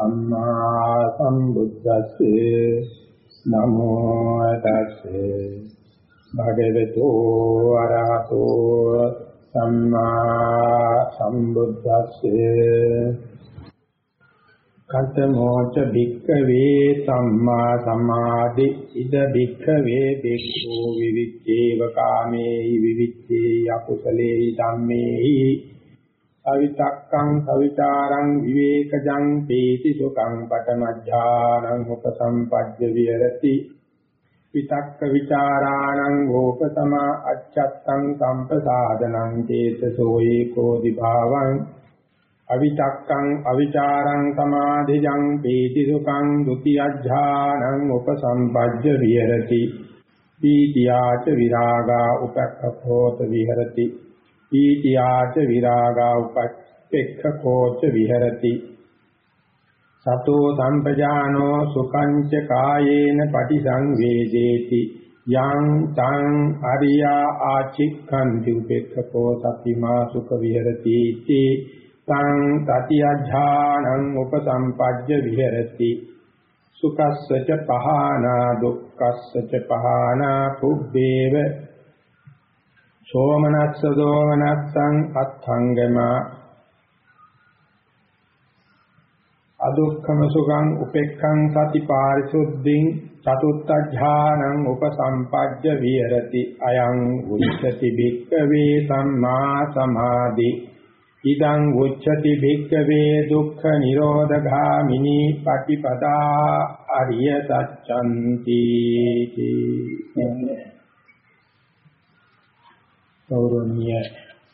සම්මා සම්බුද්දස්සේ නමෝ තස්සේ භගවතු ආරහතෝ සම්මා සම්බුද්දස්සේ කතමෝච භික්ඛවේ සම්මා සමාධි ඉද භික්ඛවේ භික්ඛු විවිච්ඡේව කාමේ විවිච්ඡේ අකුසලේ ධම්මේ අවිතක්කං සවිචාරං විවේකජං පීති සුඛං පඨමඥානං උපසම්පජ්ජ විහෙරති. විතක්ක විචාරාණං ඕපතමා අච්ඡත්තං සම්පසාදනං චේතසෝ ඒකෝ දිභාවං. අවිතක්කං අවිචාරං සමාධිජං පීති සුඛං ဒ ුතියඥානං උපසම්පජ්ජ විහෙරති. පීතියාච විරාගා උපක්ඛෝත විහෙරති. ඊතියාච විරාගා උපච්චෙක්ඛකෝච විහෙරති. සතෝ සම්පජානෝ සුඛංච කායේන පටිසංවේදේති. යං තං අරියා ආචික්ඛන්ති උපේක්ඛකෝ සතිමා සුඛ විහෙරති इति. තං තතියඥානං උපසම්පජ්ජ විහෙරති. සුඛස්සච පහනා දුක්ඛස්සච පහනා පුබ්බේව සෝමනස්ස දෝමනස්සං අත්ථංගම අදුක්ඛම සුඛං උපෙක්ඛං සති පාරිසුද්ධින් චතුත්ථඥානං උපසම්පජ්ජ විහෙරති අයං උච්චති භික්ඛවේ සම්මා සමාධි ඉදං උච්චති භික්ඛවේ දුක්ඛ නිරෝධගාමිනී පටිපදා අරිය සත්‍යන්ති ගෞරවනීය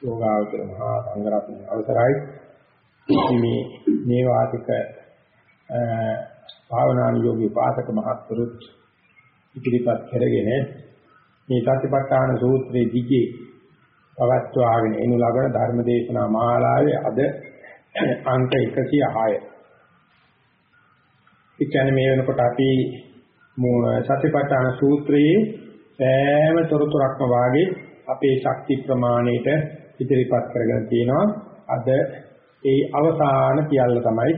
යෝගාවචර මහා සංඝරත්න අවසරයි මේ නේවාතික භාවනානුයෝගී පාසක මහත්වරුත් ඉදිරිපත් කරගෙන මේ සත්‍යපට්ඨාන සූත්‍රයේ දිගේ පවත්වාගෙන එනු ලබන ධර්මදේශනා මාලාවේ අද අංක 106. ඒ කියන්නේ මේ වෙනකොට අපි සත්‍යපට්ඨාන සූත්‍රයේ සෑම තොරතුරක්ම වාගේ අපේ ශක්ති ප්‍රමාණයට ඉදිරිපත් කරගෙන තියෙනවා අද ඒ අවසාන පියල්ල තමයි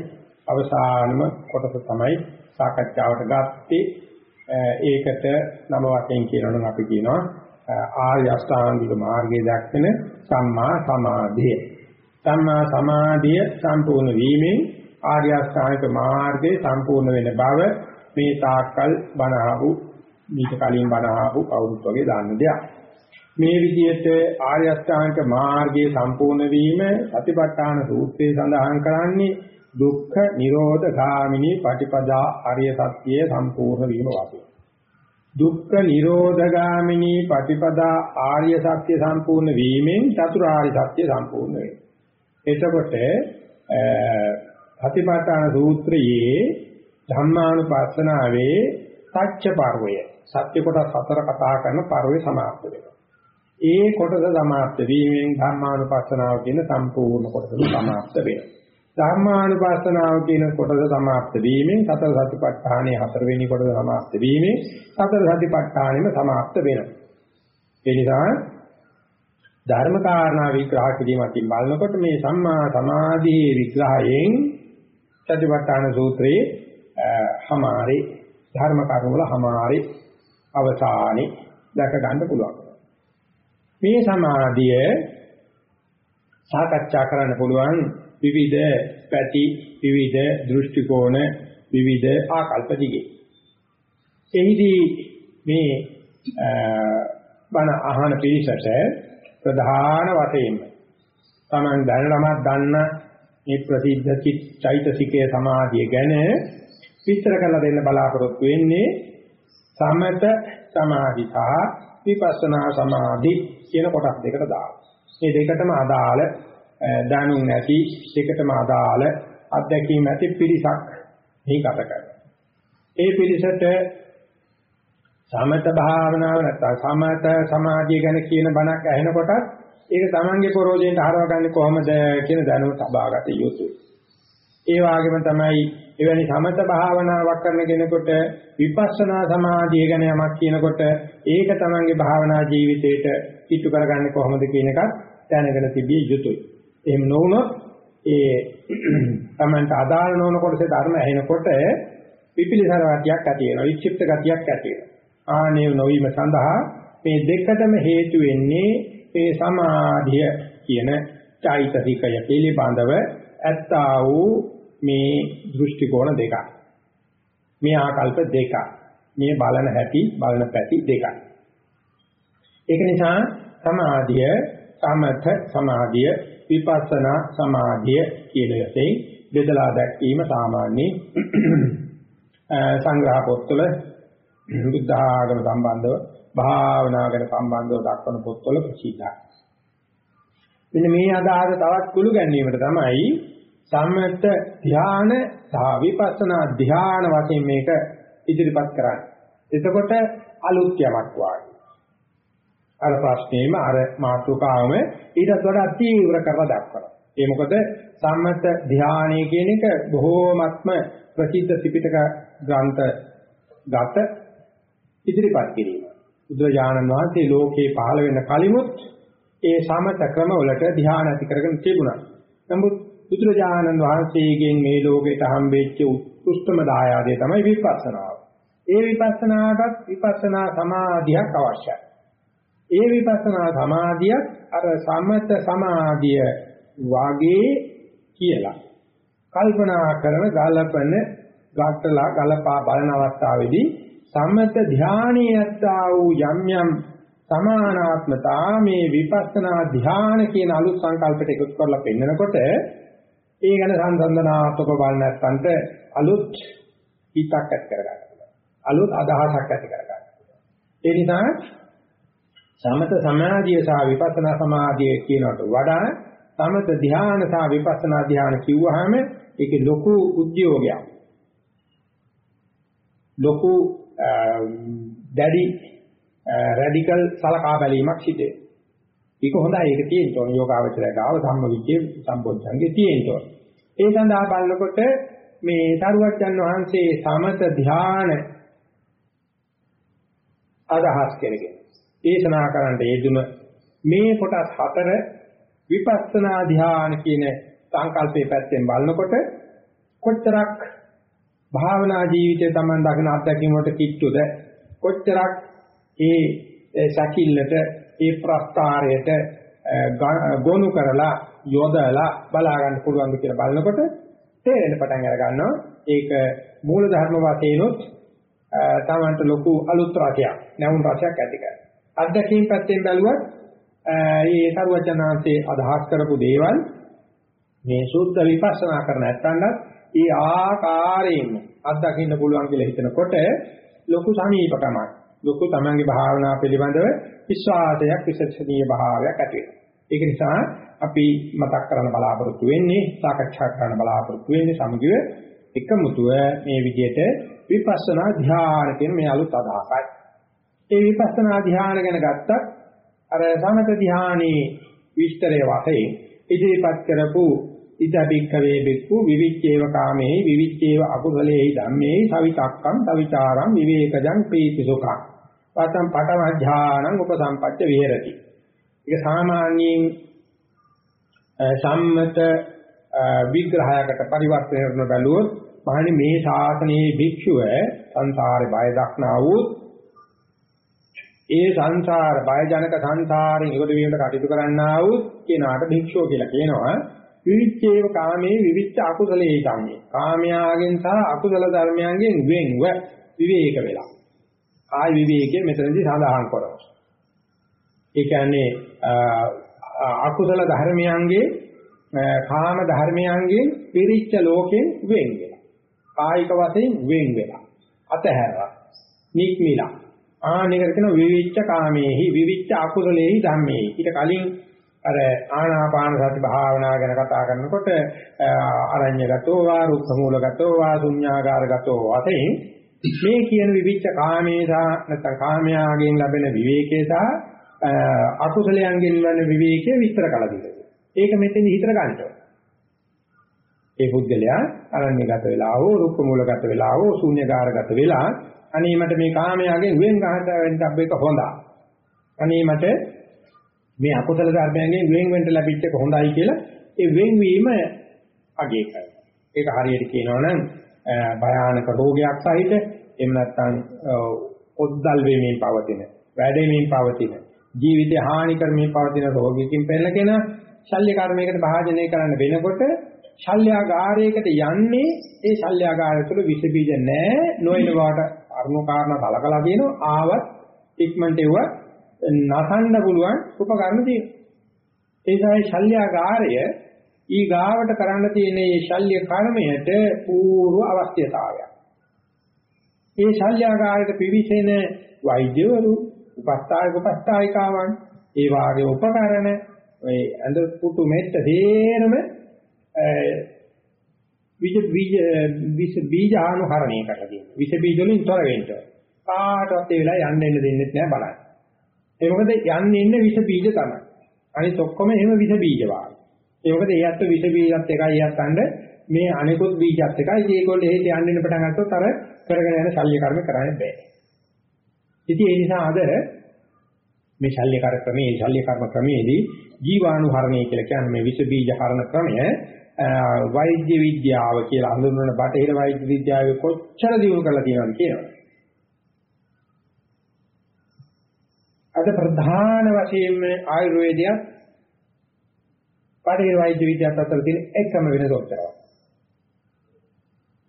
අවසානම කොටස තමයි සාකච්ඡාවට ගත්තේ. ඒකට නම වශයෙන් කියනවනම් අපි කියනවා ආර්ය අෂ්ටාංගික මාර්ගයේ දක්වන සම්මා සමාධිය. සම්මා සමාධිය සම්පූර්ණ වීමෙන් ආර්ය අෂ්ටාංගික මාර්ගයේ සම්පූර්ණ වෙන බව මේ තාක්කල් බණ ආපු මීට කලින් බණ ආපු කවුරුත් වගේ දාන්න දෙයක්. මේ විදිහට ආර්ය අෂ්ටාංග මාර්ගයේ සම්පූර්ණ වීම සතිපට්ඨාන සූත්‍රයේ සඳහන් කරන්නේ දුක්ඛ නිරෝධ ගාමිනී පටිපදා ආර්ය සත්‍යයේ සම්පූර්ණ වීම වාසිය. දුක්ඛ නිරෝධ ගාමිනී පටිපදා ආර්ය සත්‍ය සම්පූර්ණ වීමෙන් චතුරාර්ය සත්‍ය සම්පූර්ණ වෙනවා. එතකොට සතිපට්ඨාන සූත්‍රයේ ධම්මානුපස්සනාවේ සත්‍ය පර්වය සත්‍ය කොටස් හතර කතා කරන පර්වය සමාප්ත වෙනවා. ඒ කොටස සමාප්ත වීමෙන් ධර්මානුපස්සනාව කියන සම්පූර්ණ කොටස සමාප්ත වෙනවා. ධර්මානුපස්සනාව කියන කොටස සමාප්ත වීමෙන් සතර සතිපට්ඨානයේ හතරවෙනි කොටස සමාප්ත වීමෙන් සතර සතිපට්ඨානෙම සමාප්ත වෙනවා. ඒ නිසා ධර්ම කාරණා විග්‍රහ කිරීමකින් බලනකොට මේ සම්මා සමාධියේ විග්‍රහයෙන් සතිපට්ඨාන සූත්‍රයේ හමාරේ ධර්ම කරුණ වල හමාරේ අවසානයේ දැක ගන්න පුළුවන්. මේ සමාධිය සාකච්ඡා කරන්න පුළුවන් විවිධ පැති විවිධ දෘෂ්ටි කෝණ විවිධ ආකල්ප දිගේ. එහිදී මේ බණ අහන පිරිසට ප්‍රධාන වශයෙන් Taman දැනනමත් දන්න මේ ප්‍රසිද්ධ චෛතසිකයේ සමාධිය ගැන විස්තර කරලා දෙන්න බලාපොරොත්තු වෙන්නේ සමත සමාධි සහ විපස්සනා සමාධි කියන කොටස් දෙකට දානවා. මේ දෙකටම අදාළ දැනුම් නැති දෙකටම අදාළ අත්දැකීම් ඇති පිරිසක් මේ ගත කරනවා. ඒ පිරිසට සමත භාවනාව නැත්නම් සමත සමාධිය ගැන කියන බණක් ඇහෙනකොට ඒක තමන්ගේ පරෝධයෙන් හරවගන්නේ කොහොමද කියන දැනුම තබාගත යුතුයි. ඒ වගේම තමයි එවැනි සමත භාවනාවක් කරන කෙනෙකුට විපස්සනා සමාධිය ගැන යමක් කියනකොට ඒක තමන්ගේ භාවනා ජීවිතේට පිටු කරගන්නේ කොහොමද කියන එකත් දැනගෙන තිබිය යුතුයි. එහෙම නොවුනොත් ඒ තමන්ට අදාළ නොවන කොටසේ ධර්ම ඇහෙනකොට පිපිලිසර ගතියක් ඇති වෙනවා වික්ෂිප්ත ගතියක් ඇති වෙනවා ආනේ නොවීම සඳහා මේ දෙකටම හේතු වෙන්නේ මේ සමාධිය කියන චෛතසිකය පිළිබඳව ඇත්තා වූ මේ දෘෂ්ටි කෝණ දෙකක්. මේ ආකල්ප දෙකක්. මේ බලන හැටි බලන පැති දෙකක්. ඒක නිසා සමාධිය සමථ සමාධිය විපස්සනා සමාධිය කියන එකෙන් බෙදලා දැක්වීම සාමාන්‍ය සංග්‍රහ පොත්වල බුද්ධ ආගම සම්බන්ධව භාවනා ගැන සම්බන්ධව දක්වන පොත්වල ප්‍රසිද්ධයි. මෙන්න මේ අදහස තවත් කුළු ගැනීමට තමයි සම්මත ධ්‍යාන සහ විපස්සනා ධ්‍යාන වශයෙන් මේක ඉදිරිපත් කරන්නේ. එතකොට අලුත් යමක් වාගේ. අර ප්‍රශ්නේම අර මාතෘකාවම ඊටත් වඩා තීව්‍ර කරලා දක්වනවා. ඒ මොකද සම්මත ධ්‍යානය කියන එක බොහෝමත්ම ප්‍රසිද්ධ ත්‍රිපිටක ග්‍රන්ථ ගත ඉදිරිපත් කිරීම. බුදුරජාණන් වහන්සේ ලෝකේ පහළ වෙන කලිමුත් ඒ සමත ක්‍රම වලට ධ්‍යාන ඇති කරගෙන තිබුණා. නමුත් බුදුරජාණන් වහන්සේගෙන් මේ ලෝකයට හම්බෙච්ච උත්කෘෂ්ඨම දායාදය තමයි විපස්සනාව. ඒ විපස්සනාටත් විපස්සනා සමාධියක් අවශ්‍යයි. ඒ විපස්සනා සමාධිය අර සමත සමාධිය වාගේ කියලා. කල්පනා කරන ගලපන ගාටලා ගලපා බලන අවස්ථාවේදී සමත ධානයේ යත්තා වූ යම් යම් සමානාත්මතා මේ විපස්සනා ධාන කියන අලුත් සංකල්පයට එකතු කරලා පෙන්නකොට ඒ ගැන සංසන්දනාත්මක බලන නැත්නම් අලුත් හිතක් ඇති කරගන්න. අලුත් අදහසක් ඇති කරගන්න. ඒ නිසා සමත සමාධිය සහ විපස්සනා සමාධිය කියනකට වඩා සමත ධ්‍යාන සහ විපස්සනා ධ්‍යාන කිව්වහම ඒකේ ලොකු උද්‍යෝගයක්. ලොකු දැඩි රැඩිකල් සලකා බැලීමක් සිදේ. ඒක හොඳයි. ඒක තියෙන්න ඕන. යෝගාවචරය ගාව සම්මවිච්චේ සම්බොධ්‍යංගේ තියෙන්න ඕන. ඒ සඳහා බලනකොට මේ සරුවච්චන් වහන්සේ සමත ධ්‍යාන අදහස් කරගෙන දේශනා කරන්න යෙදුන මේ කොටස් හතර විපස්සනා ධ්‍යාන කියන සංකල්පයේ පැත්තෙන් බලනකොට කොච්චරක් භාවනා ජීවිතය Taman දකින අත්දැකීම් වලට කිට්ටුද? කොච්චරක් ඒ සැකිල්ලට ඒ ප්‍රස්තාරයට ගොනු කරලා යොදලා බලා ගන්න පුළුවන්ද කියලා බලනකොට තේරෙන පටන් අර ගන්නවා. ඒක මූල ධර්ම වශයෙන්ොත් තමන්ට ලොකු අලුත් රසයක් නැවුම් රසයක් ඇති කරනවා. අත්දැකීම් පැත්තෙන් බැලුවත් මේ සරුවචනාංශයේ අදහස් කරපු දේවල් මේ සුද්ධ විපස්සනා කරන නැත්තඳත් ඒ ආකාරයෙන්ම අත්දකින්න පුළුවන් කියලා හිතනකොට ලොකු සමීපකමක් ලොකු තමන්ගේ භාවනා පිළිබඳව විශ්වාසයක් විශ්වසනීය භාවයක් ඇති වෙනවා. ඒක නිසා අපි මතක් කරන්න බලාපොරොත්තු වෙන්නේ සාකච්ඡා කරන්න බලාපොරොත්තු වෙන්නේ සමගිව එකමුතුව මේ විදිහට විපස්සනා ධ්‍යාන කියන මේ අලුත් අදහසයි. ඒ විපස්සනා ධ්‍යාන ගැන ගත්තත් අර සමත ධ්‍යානයේ විස්තරයේ වශයෙන් ඉදිරිපත් කරපු ඉදබික්කවේ බික්කු විවිච්ඡේව කාමේ විවිච්ඡේව අකුසලේ ධම්මේ සවිතක්කම් සවිචාරම් විවේකජං ප්‍රීතිසුඛං පතම් පඨම ධානං උපසම්පච්ච විහෙරති. ඒක සාමාන්‍යයෙන් සම්මත විග්‍රහයකට පරිවර්තනය කරන බැලුවොත් මහණනි මේ ශාසනයේ භික්ෂුව සංසාරේ බය දක්නා වූ ඒ සංසාර බයජනක සංසාරයෙන් ඉවත වීමට කටයුතු කරන්නා වූ කෙනාට භික්ෂුව කියලා කියනවා. විවිච්ඡේව කාමේ විවිච්ඡ අකුසලයේ සම්මේ කාමයාගෙන් සහ අකුසල ධර්මයන්ගෙන් වෙන්ව විවේක වෙලා. කාය විවේකයේ මෙතනදී සඳහන් කරනවා. ඒ කියන්නේ අකුසල ධර්මයන්ගේ කාම ධර්මයන්ගෙන් පිරිච්ච ලෝකෙන් වෙන් වෙලා කායික වශයෙන් වෙන් වෙලා අතහැරලා නික්මිලා. ආනෙකට කියන විවිච්ඡ කාමේහි විවිච්ඡ අකුසලේහි ධම්මේහි. ඊට කලින් අර ආනාපාන සති භාවනා ගැන කතා කරනකොට අරඤ්‍යගතෝ වා රුක්ඛමූලගතෝ වා ශුඤ්ඤාගාරගතෝ වශයෙන් මේ කියන විවිච්ඡ කාමේසා නැත්නම් කාමයාගෙන් ලැබෙන විවේකේ සහ අකුසලයන්ගෙන් ලැබෙන විවේකයේ විස්තර කළ දෙනවා. ඒක මෙතෙන් හිතර ගන්නවා. ඒ පුද්ගලයා අරඤ්‍යගත වෙලා හෝ රුක්ඛමූලගත වෙලා හෝ ශුඤ්ඤාගාරගත වෙලා අනේ මට මේ කාමයාගෙන් වෙන් ගහන්න වෙන්න එක හොඳයි. අනේ මට මේ අකුසල ධර්මයන්ගෙන් වෙන් වෙන්න ලැබිච්ච එක හොඳයි කියලා ඒ වෙන්වීම අගය කරනවා. ඒක හරියට කියනවනම් භයානක රෝගයක් සහිත එහෙම නැත්නම් ඔද්දල් වෙමින් පවතින, වැඩෙමින් පවතින, ජීවිතය හානි කරමින් පවතින රෝගිකින් පෙළගෙන ශල්‍ය කර්මයකට භාජනය කරන්න වෙනකොට ශල්‍යාගාරයකට යන්නේ ඒ ශල්‍යාගාරය තුළ විස බීජ නැහැ නොයන වාට අරුණු කාරණා කලකලා දිනනවා ආවත් ඉක්මනට ඒව නසන්න පුළුවන් උපකරණ තියෙනවා ඒ නිසා ශල්‍යාගාරය ඊ ගාවට කරන්න තියෙන මේ ශල්‍ය කර්මයට පූර්ව අවශ්‍යතාවයක්. මේ ශල්‍යාගාරයට පිවිසෙන වෛද්‍යවරු, උපස්ථායක උපස්ථායිකාවන්, ඒ වාගේ උපකරණ, ඔය ඇඳ පුතු මෙත්ත හේරම විජ බීජ විස බීජ ආනුහරණය කරලා තියෙනවා. විස බීජ වලින් තොර වෙන්න. කාටවත් ඒ වෙලාව යන්න එන්න දෙන්නෙත් නෑ බලන්න. ඒ මොකද යන්නේ ඉන්නේ විස බීජ තමයි. අනිත් ඔක්කොම එහෙම විස බීජ වාගේ. ඒ මොකද ඒ අත්ත විස බීජත් එකයි යත්තන්න මේ අනිකුත් බීජත් එකයි ඒගොල්ලෝ එහෙට යන්න ඉන්න පටන් ගත්තොත් අර කරගෙන යන ශල්‍ය කර්ම කරන්න බෑ. ඉතින් ඒ නිසා අද මේ ශල්‍ය කර්ම ක්‍රමයේ ශල්‍ය කර්ම ක්‍රමයේදී ජීවාණුහරණය කියලා කියන්නේ මේ විස බීජ හරණ ක්‍රමය වෛද්‍ය විද්‍යාව කියලා හඳුන්වන බටහිර වෛද්‍ය විද්‍යාවේ කොච්චර දියුණු කරලා තියෙනවද කියනවා. අද ප්‍රධාන වශයෙන්ම ආයුර්වේදයක් බටහිර වෛද්‍ය විද්‍යාවත් අතර තියෙන එකම වෙනස ඔච්චරයි.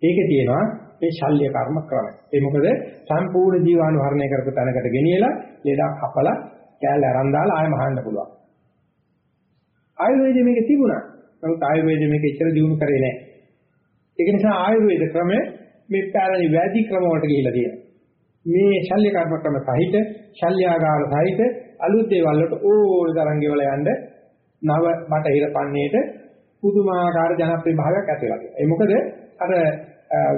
ඒකේ තියෙනවා මේ ශල්‍ය කර්ම ක්‍රමය. ඒ මොකද සම්පූර්ණ ජීවාණුහරණය කරපු තැනකට ගෙනියලා ලෙඩක් කපලා කෑල්ල අරන් දාලා ආයෙ මහන්න පුළුවන්. ආයුර්වේදයේ මේක තිබුණා. නමුත් ආයුර්වේදයේ මේක ඉතර දියුණු කරේ නැහැ. ඒක නිසා ආයුර්වේද ක්‍රමය මේ පැරණි වෛද්‍ය ක්‍රම වලට ගිහිලා තියෙනවා. මේ ශල්‍ය කර්ම ක්‍රම සහිත ශල්‍යාගාර සහිත අලුත් දේවල් වලට ඕන තරම් ගෙවල යන්න නව බටහිර පන්නේට පුදුමාකාර ජනප්‍රිය භාවයක් ඇති වෙලා තියෙනවා. ඒ මොකද අර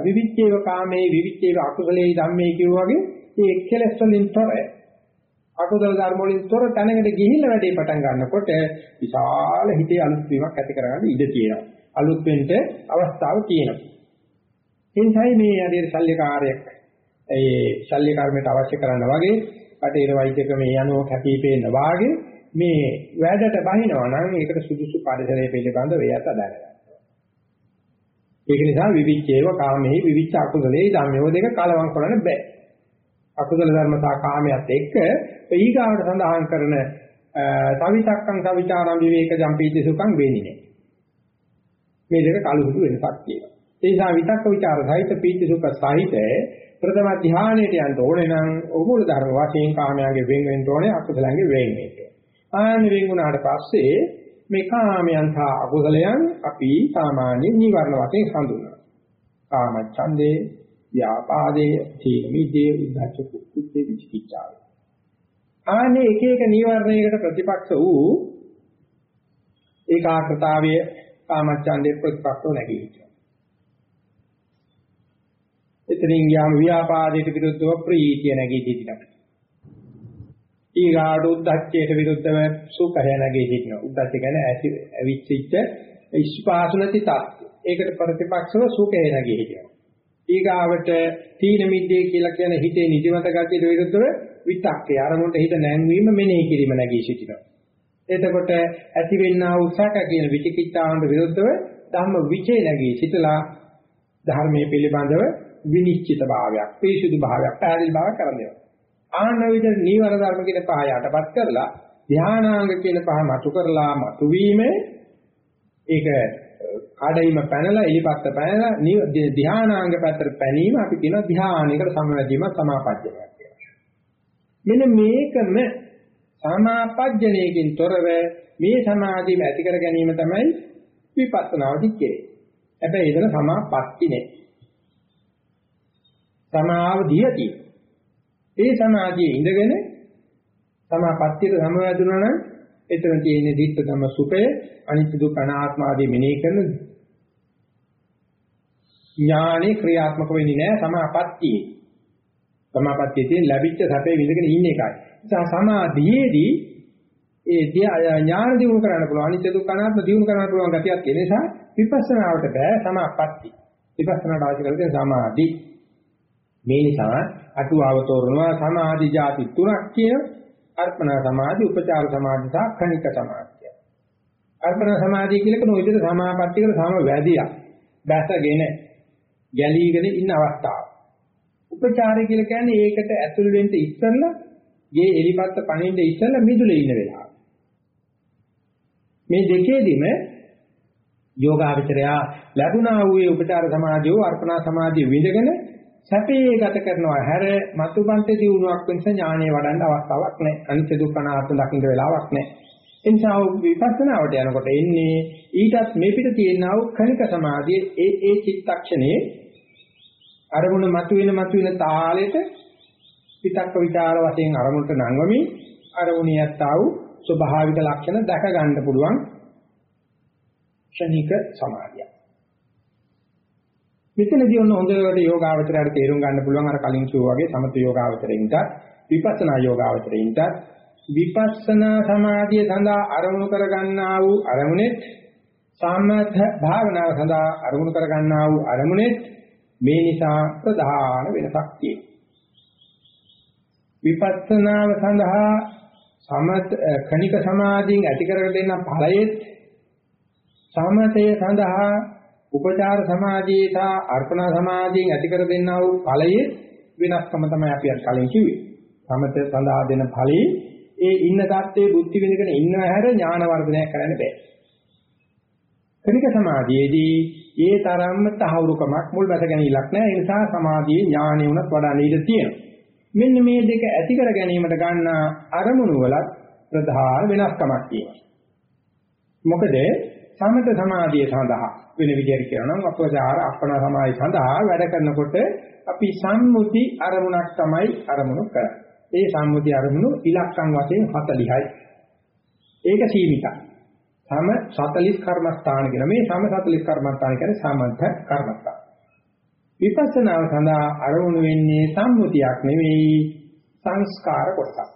විවිච්ඡේව කාමේ විවිච්ඡේව අකුසලේ ධම්මේ කියෝ වගේ මේ කෙලෙස් වලින් තොර අකුසල ධර්ම වලින් තොර තැනකට ගිහිල්ලා වැඩේ පටන් ගන්නකොට විශාල හිතේ අලුත් වීමක් ඇති කරගන්න ඉඩ තියෙනවා. අලුත් වෙන්න අවස්ථාව තියෙනවා. එනිසායි මේ ආදී ශල්‍යකාරයක් ඒ ශල්‍ය කර්මයට අවශ්‍ය කරන වගේ කටේර වෛද්‍ය ක්‍රමයේ යනෝ කැපිපේන වාගේ මේ වැඩට බහිනවා නම් ඒකට සුදුසු පරිසරය පිළිබඳව එයත් අදාළයි. ඒක නිසා විවිච්ඡේව කාමෙහි විවිච්ඡ අකුසලේ ධම්මෝ දෙක කලවම් කරන්න බෑ. අකුසල ධර්ම සහ කාමයට එක්ක ඊගාවට සඳහන් කරන සවිතක්කං සවිචාරං විවේක ජම්පීති සුඛං වෙන්නේ නෑ. මේ දෙක කලුහුදු වෙනසක් තියෙනවා. ඒ නිසා විතක්ක ਵਿਚාර සහිත පීති සුඛ සහිත ප්‍රථම ධානයට යන්න ඕනේ නම් ඕමූල ධර්ම වශයෙන් කාමයාගේ වෙන් වෙන්න ඕනේ අකුසලයන්ගේ වෙන් වෙන්න. ආන්න වෙන් වුණාට පස්සේ මේ කාමයන් සහ අකුසලයන් අපි සාමාන්‍ය නිවර්ණ වශයෙන් හඳුන්වනවා. කාම ඡන්දේ, ව්‍යාපාදේ, තීන මිදේ, උද්ධච්ච කුච්චේ විචිකිච්ඡාව. ආන්නේ එක එක නිවර්ණයකට ප්‍රතිපක්ෂ වූ ඒකාග්‍රතාවයේ කාම ඡන්දේ ප්‍රතිපක්ෂව නැගී එතනින් ගියාම ව්‍යාපාදයට විරුද්ධව ප්‍රීතිය නැගී සිටිනවා. ඊගාට උද්දච්චයට විරුද්ධව සුඛය නැගී සිටිනවා. උද්දච්ච කියන්නේ ඇවිච්චිච්ච ඉස්පාසු නැති තත්ත්වය. ඒකට ප්‍රතිපක්ෂව සුඛය නැගී සිටිනවා. ඊගාවට තීන මිද්දේ කියලා කියන හිතේ නිදිමත ගතියට විරුද්ධව විතක්කේ අරමුණට හිත නැංවීම මෙනෙහි කිරීම නැගී සිටිනවා. එතකොට ඇතිවෙනා උසක කියන විචිකිච්ඡාවන්ට විරුද්ධව ධම්ම විචේ නැගී සිටලා ධර්මයේ පිළිබඳව විනිශ්චිත භාවයක්, පිරිසුදු භාවයක්, පැහැදිලි භාවයක් කරන් දෙනවා. ආන්න විදිහට නීවර ධර්ම කියන පහ යටපත් කරලා ධානාංග කියන පහ මතු කරලා මතු වීමේ ඒක කඩයිම පැනලා එලිපත්ත පැනලා ධානාංග පැත්තට පැනීම අපි කියන ධානයකට සමවැදීම සමාපජ්ජනයක් කියලා. මෙන්න මේකම සමාපජ්ජනයකින් තොරව මේ සමාධියම ඇති කර ගැනීම තමයි විපස්සනාවදී කෙරේ. හැබැයි එතන සමාපatti නේ. සමාව දීයති. ඒ සමාධියේ ඉඳගෙන සමාපත්තියට සමවැදුණා නම් එතන තියෙන දිට්ඨ ධම්ම සුඛය අනිත්‍ය දුක්ඛ අනාත්ම ආදී මෙනෙහි කරන ඥානෙ ක්‍රියාත්මක වෙන්නේ නැහැ සමාපත්තියේ. සමාපත්තියේ තියෙන ලැබිච්ච සැපේ විඳගෙන ඉන්න එකයි. ඒ සමාධියේදී ඒ ඥාන දිනු කරන්න පුළුවන් අනිත්‍ය දුක්ඛ අනාත්ම දිනු කරන්න පුළුවන් ගතියක් ඒ නිසා විපස්සනාවට බෑ සමාපatti. විපස්සනාට අවශ්‍ය කරන්නේ සමාධි. මේ නිසා අටුවාව තෝරනවා සමාධි જાති තුනක් කියන අර්පණා සමාධි, උපචාර සමාධි සහ කණික සමාධිය. අර්පණ සමාධිය කියලා කියන විදිහට සමාපත්තියකට සම වැඩියක්. දැසගෙන ගැලීගෙන ඉන්න අවස්ථාව. උපචාරය කියලා කියන්නේ ඒකට ඇතුල් වෙන්න ඉස්සෙල්ලා ගේ එලිපත්ත පණින්න ඉස්සෙල්ලා මිදුලේ ඉන්න වෙලාව. මේ දෙකේදීම යෝගාවචරයා ලැබුණා වූ උපචාර සමාධිය අර්පණා සමාධිය විඳගෙන සැපේ ගත කරනවා. හැර මතුපන්තේ දිනුවක් වෙනස ඥානය වඩන්න අවස්ථාවක් නැහැ. අනිත්‍ය දුක්ඛ අනාත්ම දකින්න වෙලාවක් නැහැ. ඒ නිසා විපස්සනාවට යනකොට එන්නේ ඊටත් මේ පිට තියෙනා වූ කණික සමාධියේ ඒ ඒ චිත්තක්ෂණයේ අරමුණ මතුවෙන මතුවෙන තාලෙට පිටක්ක විචාර වශයෙන් අරමුණට නංවමින් අරමුණියත් ආ වූ ස්වභාවික ලක්ෂණ දැක ගන්න පුළුවන් ක්ෂණික සමාධිය. මෙතනදී ඔන්න හොඳට යෝගාවචරයට තේරුම් ගන්න පුළුවන් අර කලින් කිව්වා වගේ සමත යෝගාවචරයින්ට විපස්සනා යෝගාවචරයින්ට විපස්සනා සමාධිය සඳහා අරමුණු කර ගන්නා වූ අරමුණෙත් සමථ භාවනාව සඳහා අරමුණු කර ගන්නා වූ අරමුණෙත් මේ නිසා ප්‍රධාන වෙනසක් තියෙනවා. විපස්සනාව සඳහා සමත කණික සමාධියෙන් ඇති කරගෙන දෙන ඵලයේත් සමතය සඳහා උපචාර සමාධියේ සහ අර්පණ සමාධියෙන් ඇති කර දෙන්නා වූ ඵලයේ වෙනස්කම තමයි අපි අර කලින් කිව්වේ. සමත සඳහා දෙන ඵලයේ ඒ ඉන්න தත්ත්වයේ බුද්ධි විඳගෙන ඉන්නව හැර ඥාන වර්ධනය කරන්න බෑ. කණික සමාධියේදී ඒ තරම්ම තහවුරුකමක් මුල් බැස ගැනීමක් නැහැ. ඒ නිසා සමාධියේ ඥානෙ උනත් වඩා නීඩ තියෙනවා. මෙන්න මේ දෙක ඇති කර ගැනීමට ගන්න අරමුණු වල ප්‍රධාන වෙනස්කමක් තියෙනවා. මොකද සමත සමාධිය සඳහා වෙන විදිහට කියනවා නම් අපවචාර අපන සමාධිය සඳහා වැඩ කරනකොට අපි සම්මුති අරමුණක් තමයි අරමුණු කරන්නේ. ඒ සම්මුති අරමුණු ඉලක්කම් වශයෙන් 40යි. ඒක සීමිතයි. සම 40 කර්මස්ථාන කියන මේ සම 40 කර්මස්ථාන කියන්නේ සමන්ත කර්මස්ථාන. විපස්සනාව සඳහා අරමුණු වෙන්නේ සම්මුතියක් නෙවෙයි සංස්කාර කොටසක්.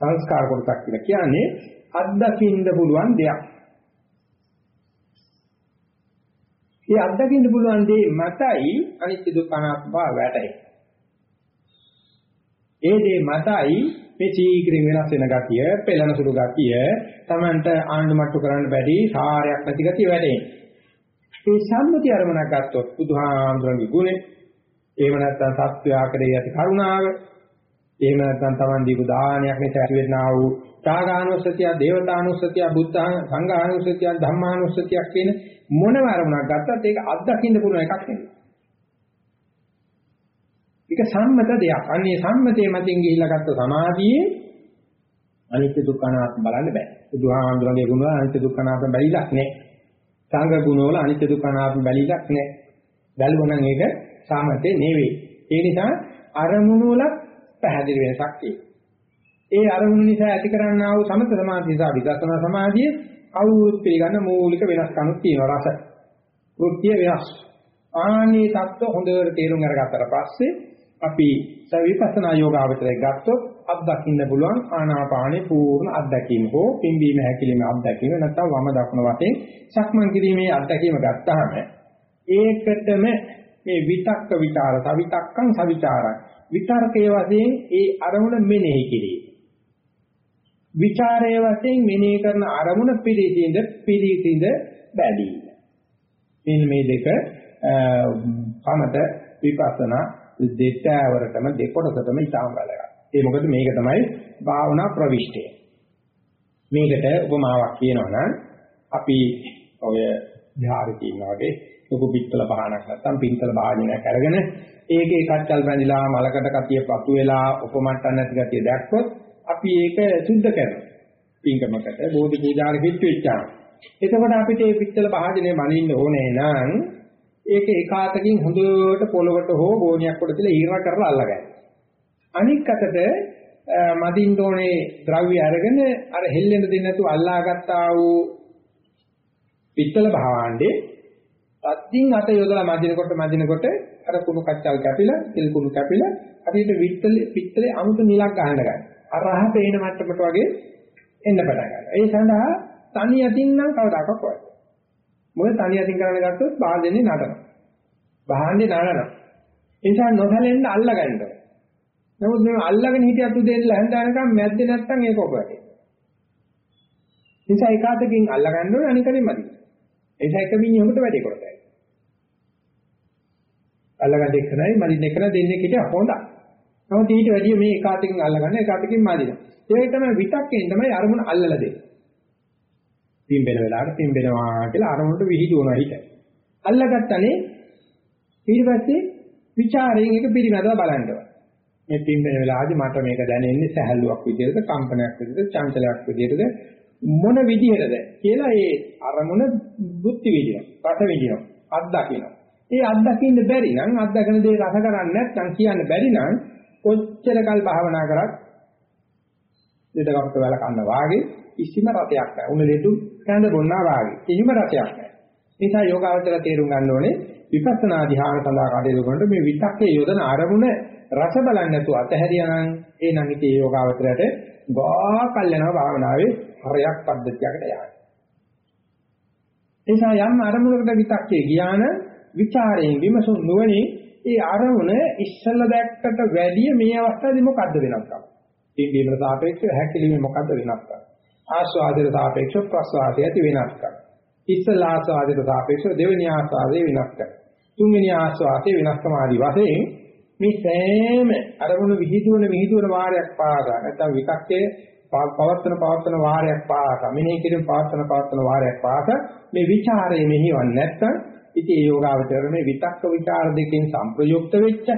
සංස්කාර කොටසක් කියලා කියන්නේ අත්දකින්න පුළුවන් දෙයක්. මේ අත්දකින්න පුළුවන් දේ මතයි අනිත්‍ය දුක්ඛ අනාත්ම බව වැටේ. ඒ දේ මතයි මේ සීක්‍රින් වෙනස් වෙන ගතිය, පෙළෙන සුළු ගතිය, Tamanට ආණ්ඩුමට්ටු කරන්න බැරි සාරයක් නැති ගතිය වැටේ. මේ සම්මුති අරමුණක් ගත්තොත් බුදුහාමුදුරන්ගේ ගුණය, එහෙම නැත්නම් සත්‍යාව කරේ යටි කරුණාව, එහෙම නැත්නම් Taman දීපු දානයක් නිසා ඇතිවෙනා වූ ත්‍යාගානුස්සතිය, දේවතානුස්සතිය, බුද්ධ සංඝානුස්සතිය, ධම්මානුස්සතිය කියන මොනම අරමුණක් ගත්තත් ඒක අත්දකින්න පුළුවන් එකක් නෙවෙයි. ඒක සම්මත දෙයක්. අන්නේ සම්මතයේ මතින් ගිහිල්ලා ගත්ත සමාධියේ අනිත්‍ය දුක්ඛ අනාත්ම බලන්න බෑ. බුදුහාමුදුරන්ගේ ගුණ අනිත්‍ය දුක්ඛ අනාත්ම බැරිලක් නෑ. සංඝ ගුණවල අනිත්‍ය දුක්ඛ අනාත්ම බැලිලක් නෑ. බැලුවනම් ඒක සාමතේ නෙවෙයි. ඒ නිසා අරමුණු වල පැහැදිලි වෙනසක් තියෙනවා. ඒ අරමුණ නිසා ඇති කරන්නා වූ සමත සමාධිය සහ විදර්ශනා සමාධිය අවුරුත් පිළිගන්න මූලික වෙනස්කම් තියෙනවා රස. වෘත්‍ය වෙනස්. ආනී தত্ত্ব හොඳට තේරුම් අරගත්තට පස්සේ අපි සවිපස්සනා යෝගාවචරය ගත්තොත් අත්දකින්න පුළුවන් ආනාපානේ පූර්ණ අත්දැකීම හෝ පිම්බීම හැකිලිම අත්දැකීම නැත්නම් වම දකුණ වශයෙන් සක්මන් කිරීමේ අත්දැකීම ගත්තාම ඒකටම මේ විතක්ක විචාර සවිතක්කං සවිචාරං විතර්කයේ වශයෙන් ඒ අරමුණ මෙනෙහි කිරීම විචාරයේ වශයෙන් මෙනෙහි කරන අරමුණ පිළිසිඳ පිළිසිඳ බැලීම මෙන්න මේ දෙක කමත විපස්සනා දෙතෑවරටම දෙකොටසටම ඉතාම වැදගත්. ඒ මොකද මේක තමයි භාවනා ප්‍රවිෂ්ඨය. මේකට උපමාවක් කියනවා නම් අපි ඔය විහාරේ තියෙනා වගේ ලොකු පිටතල බහනක් නැත්තම් පින්තල භාජනයක් අරගෙන ඒකේ කච්චල් බැඳිලා මලකට කතිය පතු වෙලා උපමට්ටම් නැති ගතිය දැක්කොත් අපි ඒක සුද්ධ කරනවා. පින්කමකට බෝධි පූජාවට පිට වෙච්චා. එතකොට අපිට මේ පිටතල භාජනය මනින්න ඕනේ නම් ඒක එකාතකින් හොඳට පොළවට හෝ ගෝණියක් උඩ තියලා ඊරණ කරලා අල්ලගන්න. අනික් අතට මදින්න ඕනේ ද්‍රව්‍ය අරගෙන අර හෙල්ලෙන්න දෙන්නේ නැතුව අල්ලාගත්තා වූ පිත්තල භාණ්ඩේ අත්දින් අත යොදලා මදිනකොට මදිනකොට අර කුණු කච්චල් කැපිලා තෙල් කුණු කැපිලා හරියට පිත්තලේ පිත්තලේ අමුතු නිලක් ගන්න ගන්න. අර රහ පේන මට්ටමට වගේ එන්න පටන් ගන්නවා. ඒ සඳහා තනි යටින් නම් කවදාකවත් කරන්නේ මොකද තනි අතින් කරන්න ගත්තොත් භාජනේ නටනවා. භාණ්ඩේ නටනවා. ඒ නිසා නොසැලෙන්න අල්ලගන්න. නමුත් මේ අල්ලගෙන හිටියත් උදේ ඉඳලා හැන්දෑනකම් මැද්දේ නැත්තම් ඒක ඔබට. නිසා එකාතකින් අල්ල ගන්න ඕනේ අනිකනේ මදි. ඒ නිසා එක මිනිහෙකුට වැඩි කරතයි. අල්ලගන්න එක නයි මදින්න එක දෙන්නේ කිට හොඳයි. නමුත් ඊට වැඩිය මේ එකාතකින් අල්ලගන්න එකාතකින් මදිනවා. ඒක තමයි විතක්කෙන් තමයි අරමුණ අල්ලලා දෙන්නේ. පිම්බෙන වෙලාවට පිම්බෙනවා කියලා අරමුණට විහිදුවනවා හිත. අල්ලගත්තනේ ඊට පස්සේ ਵਿਚාරයෙන් එක පිළිගදව බලනවා. මේ පිම්බෙන වෙලාවදී මට මේක දැනෙන්නේ සැහැල්ලුවක් විදිහටද කම්පනයක් විදිහටද චංචලයක් විදිහටද මොන විදිහටද කියලා ඒ අරමුණ බුද්ධි විදිනවා රස විදිනවා අත්දකිනවා. ඒ අත්දකින්න බැරි නම් අත්දකන දේ රස කරන්නේ නැත්නම් කියන්න බැරි නම් කොච්චර කල් භාවනා කරත් දෙදකමක වල කන්න වාගේ කිසිම රසයක් නැහැ. උණ ලෙඩු කඳ බොන්නා වාගේ. කිසිම රසයක් නැහැ. නිසා යෝගාවචර තේරුම් ගන්න ඕනේ විපස්සනා ධ්‍යාන සඳහා කටයුතු කරනකොට මේ විතක්කේ යොදන අරමුණ රස බලන්නේ නැතුව අතහැරියා නම් ඒ නම් ඉතේ යෝගාවචරයට ගා කල්යනවා භාවනාවේ හරයක් පද්ධතියකට යනවා. නිසා යම් අරමුණකට විතක්කේ ගියාන ਵਿචාරයෙන් විමසුන් නුවණින් ඒ අරමුණ ඉස්සල්ලා දැක්කට වැඩිය මේ අවස්ථාවේ මොකද්ද වෙනස් කරන්නේ? පිම්බීමට සාපේක්ෂව හැකිලිමේ මොකද්ද වෙනස් කරන්නේ? ආස්වාදයට සාපේක්ෂව ප්‍රස්වාදය ඇති වෙනස් කරනවා. ඉස්සල්ලා ආස්වාදයට සාපේක්ෂව දෙවෙනි ආස්වාදය වෙනස් කරනවා. තුන්වෙනි ආස්වාදය වෙනස්කම ආදී වශයෙන් මේ සෑම අරමුණු විහිදුවන විහිදුවන වාරයක් පාසා නැත්නම් විකක්කේ පවත්තන පවත්තන වාරයක් පාසා මෙනෙහි කිරීම පවත්තන පවත්තන වාරයක් පාසා මේ ਵਿਚාරයේ මෙහිවන් නැත්නම් ඉතින් ඒ යෝගාවචර මේ විතක්ක ਵਿਚාර දෙකෙන් සංප්‍රයුක්ත වෙච්ච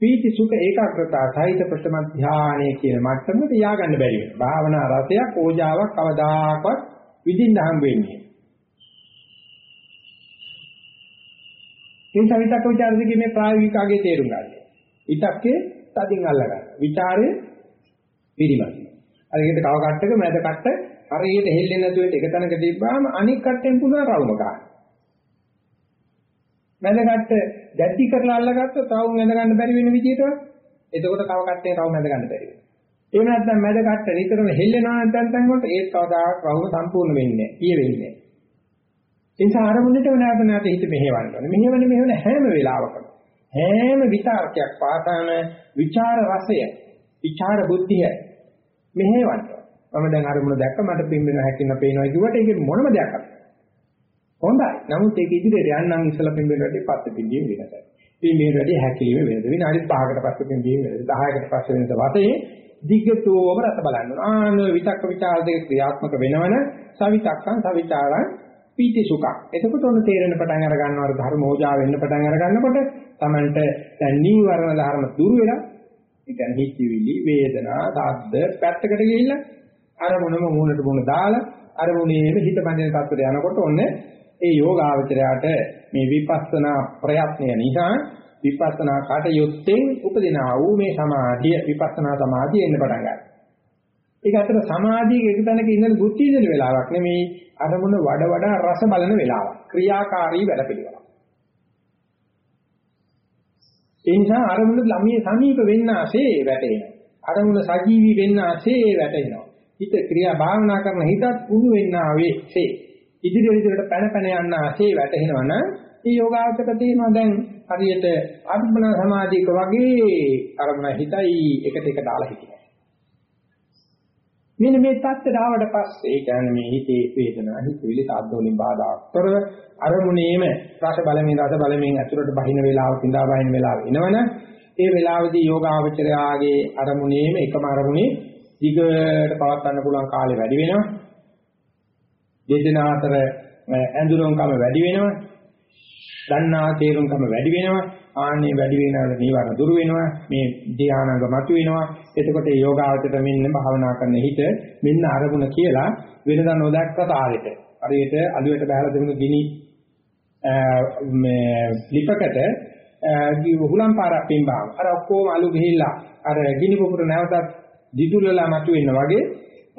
පීති සුඛ ඒකාග්‍රතාව සහිත ප්‍රථම ධානයේ කියන මට්ටමට ය아가න්න බැරි වෙනවා. භාවනා රසයක් ඕජාවක් කවදාකවත් විඳින්න හම් වෙන්නේ. ඒ සවිතක ਵਿਚාර දෙකේ මේ ප්‍රායෝගික ආගේ තේරුම් ගන්න. ඊටක්කේ තදින් අල්ල ගන්න. ਵਿਚාරය පිළිබඳ. අර ඒකට තව කට්ටක මැද කට්ට හරියට හෙල්ලෙන්නේ නැතුව එක තැනක තිබ්බාම අනික් කට්ටෙන් පුළුවන් රවුම ගන්න. මැදකට දැඩි කරලා අල්ලගත්තොත් තවුන් ඇඳ ගන්න බැරි වෙන විදිහටවත් එතකොට කව කට්ටේ තවුන් ඇඳ ගන්න බැරි වෙනවා. ඒ නැත්නම් මැදකට නිතරම හෙල්ලෙනවා නැත්නම් තැන් වලට ඒත් කවදාක රවුම සම්පූර්ණ වෙන්නේ නැහැ. ඊය වෙන්නේ නැහැ. ඒ නිසා අරමුණට නැවත නැවත හිත මෙහෙවන්න ඕනේ. මෙහෙවන මෙහෙවන හැම වෙලාවකම හැම විචාරකයක් පාසාන විචාර රසය, විචාර බුද්ධිය මෙහෙවන්න. මම දැන් අරමුණ දැක්ක මට පිම්බෙන හැකින පේනවා කිව්වට ඒක මොනම දෙයක් අත් හොඳයි. නමුත් ඒක ඉදිරියට යන්නම් ඉස්සලා පින්බෙල වැඩි පස්සේ පින්දීම වෙනසයි. පින්බෙල වැඩි හැකිලිම වෙනස. විනාඩි 5කට පස්සේ පින්දීම වෙනස. 10කට පස්සේ වෙනස වශයෙන් දිග්ගතෝම රස බලන්න ඕන. ආන විතක්ක ਵਿਚාර දෙක ක්‍රියාත්මක වෙනවන සවිතක්කං සවිචාරං පීති සුඛ. එතකොට ඔන්න තේරෙන පටන් අර ගන්නවා ධර්මෝජා වෙන්න පටන් අර ගන්නකොට තමන්ට දැන් නීවරණ ධර්ම දුරු වෙලා ඒ කියන්නේ හිතවිලි වේදනා දාද්ද පැත්තකට ගිහිල්ලා අරමුණම මූණට මූණ දාලා අරමුණේම හිත බඳින තත්ත්වයට යනකොට ඔන්නේ ඒ යෝගාවචරයට මේ විපස්සනා ප්‍රයත්නය නිසා විපස්සනා කටයුත්තෙන් උපදිනා වූ මේ සමාධිය විපස්සනා සමාධිය එන්න පටන් ගන්නවා. ඒක අතර සමාධියක එක තැනක ඉඳන් බුද්ධි දෙන වෙලාවක් නෙමෙයි අරමුණ වඩ වඩා රස බලන වෙලාවක්. ක්‍රියාකාරී වැඩ පිළිවෙලක්. ඒ නිසා අරමුණ ළමයේ සමීප වෙන්න ASCII වැටෙනවා. අරමුණ සජීවී වෙන්න ASCII වැටෙනවා. හිත ක්‍රියා භාවනා කරන හිතත් උණු වෙන්න ආවේසේ ඉදිරි ඉදිරියට පැන පැන යන්න ASCII වැටෙනවා නම් මේ යෝගාවචක තියෙනවා දැන් හරියට අර්පණ සමාධියක වගේ අරමුණ හිතයි එකට එක දාලා හිටිනවා. මෙන්න මේ தත්ත්වයට ආවට පස්සේ ඒ කියන්නේ මේ හිතේ වේදනා හිතවිලි සාද්දෝලින් බාධාතරව අරමුණේම රස බලමින් රස බලමින් ඇතුළට බහින වේලාව තින්දා බහින වේලාව එනවනම් ඒ වේලාවේදී යෝගාවචරයාගේ අරමුණේම එකම අරමුණේ දිගට පවත් ගන්න පුළුවන් කාලය වැඩි වෙනවා දෙදෙනා අතර ඇඳුරුම්කම වැඩි වෙනවා. දන්නා තේරුම්කම වැඩි වෙනවා. ආන්නේ වැඩි වෙනවල නීවරණ දුරු වෙනවා. මේ ධානාංග මතු වෙනවා. එතකොට මේ යෝගාවචර මෙන්න භාවනා කරන හිත මෙන්න අරමුණ කියලා වෙනදා නොදැක්ක තාලෙට. හරියට අලුවට බහලා දෙමුණු ගිනි මේ ලිපකට හුලම් පාරක් පින්බාව. අර ඔක්කොම අලු ගිහිල්ලා අර ගිනි පුපුර නැවතත් දිදුලලා මතුවෙන වගේ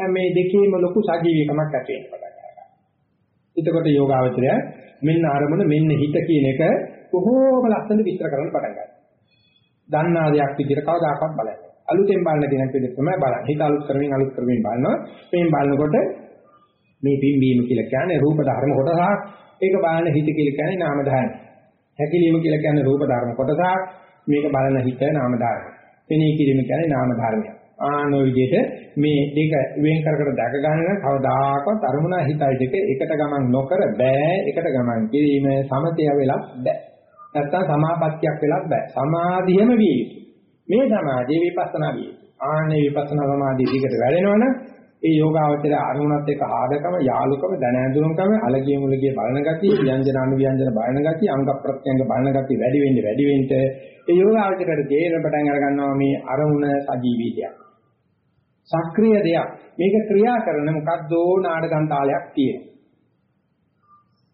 මේ දෙකේම ලොකු සජීවීකමක් ඇති වෙනවා. එතකොට යෝගාවචරය මෙන්න අරමුණ මෙන්න හිත කියන එක කොහොම ලස්සනට විස්තර කරන්න පටන් ගන්නවා. දන්නා දෙයක් විදිහට කවදාකවත් බලන්න. අලුතෙන් බලන කෙනෙක් විදිහට තමයි බලන්නේ. හිත අලුත් කරමින් අලුත් කරමින් බලනවා. මේන් බලනකොට මේ පිම්බීම කියලා කියන්නේ රූප ධර්ම කොටසක්. ඒක බලන හිත කියලා කියන්නේ නාම ධර්ම. හැකිලිම කියලා කියන්නේ රූප ධර්ම කොටසක්. මේක බලන හිත නාම ධර්ම. පෙනී කිරීම කියන්නේ නාම ධර්මයක්. ආනෝ විදිහට මේ දෙක වෙන් කර කර දැක ගන්න කවදාකවත් අරමුණ හිතයි දෙක එකට ගමන් නොකර බෑ. එකට ගමන් කිරීම සමතය වෙලක් බෑ. නැත්තම් සමාපත්තියක් වෙලක් බෑ. සමාධියම විය යුතුයි. මේ සමාධිය විපස්සනා විය යුතුයි. ආනේ විපස්සනා සමාධිය දිගට වැඩෙනවනම් ඒ යෝගාවචර අරමුණත් එක්ක ආදකම යාලුකම දැන ඇඳුරුම්කම අලගිය මුලගිය බලන ගතිය ව්‍යංජන අනුව්‍යංජන බලන ගතිය අංග ප්‍රත්‍යංග බලන ගතිය වැඩි වෙන්න වැඩි වෙන්න. ඒ යෝගාවචරයට තේරෙන පටන් අර ගන්නවා මේ අරමුණ සජීවී දෙයක් සක්‍රීය දෙයක්. මේක ක්‍රියා කරන මොකද්දෝ නාඩගම් තාලයක් තියෙනවා.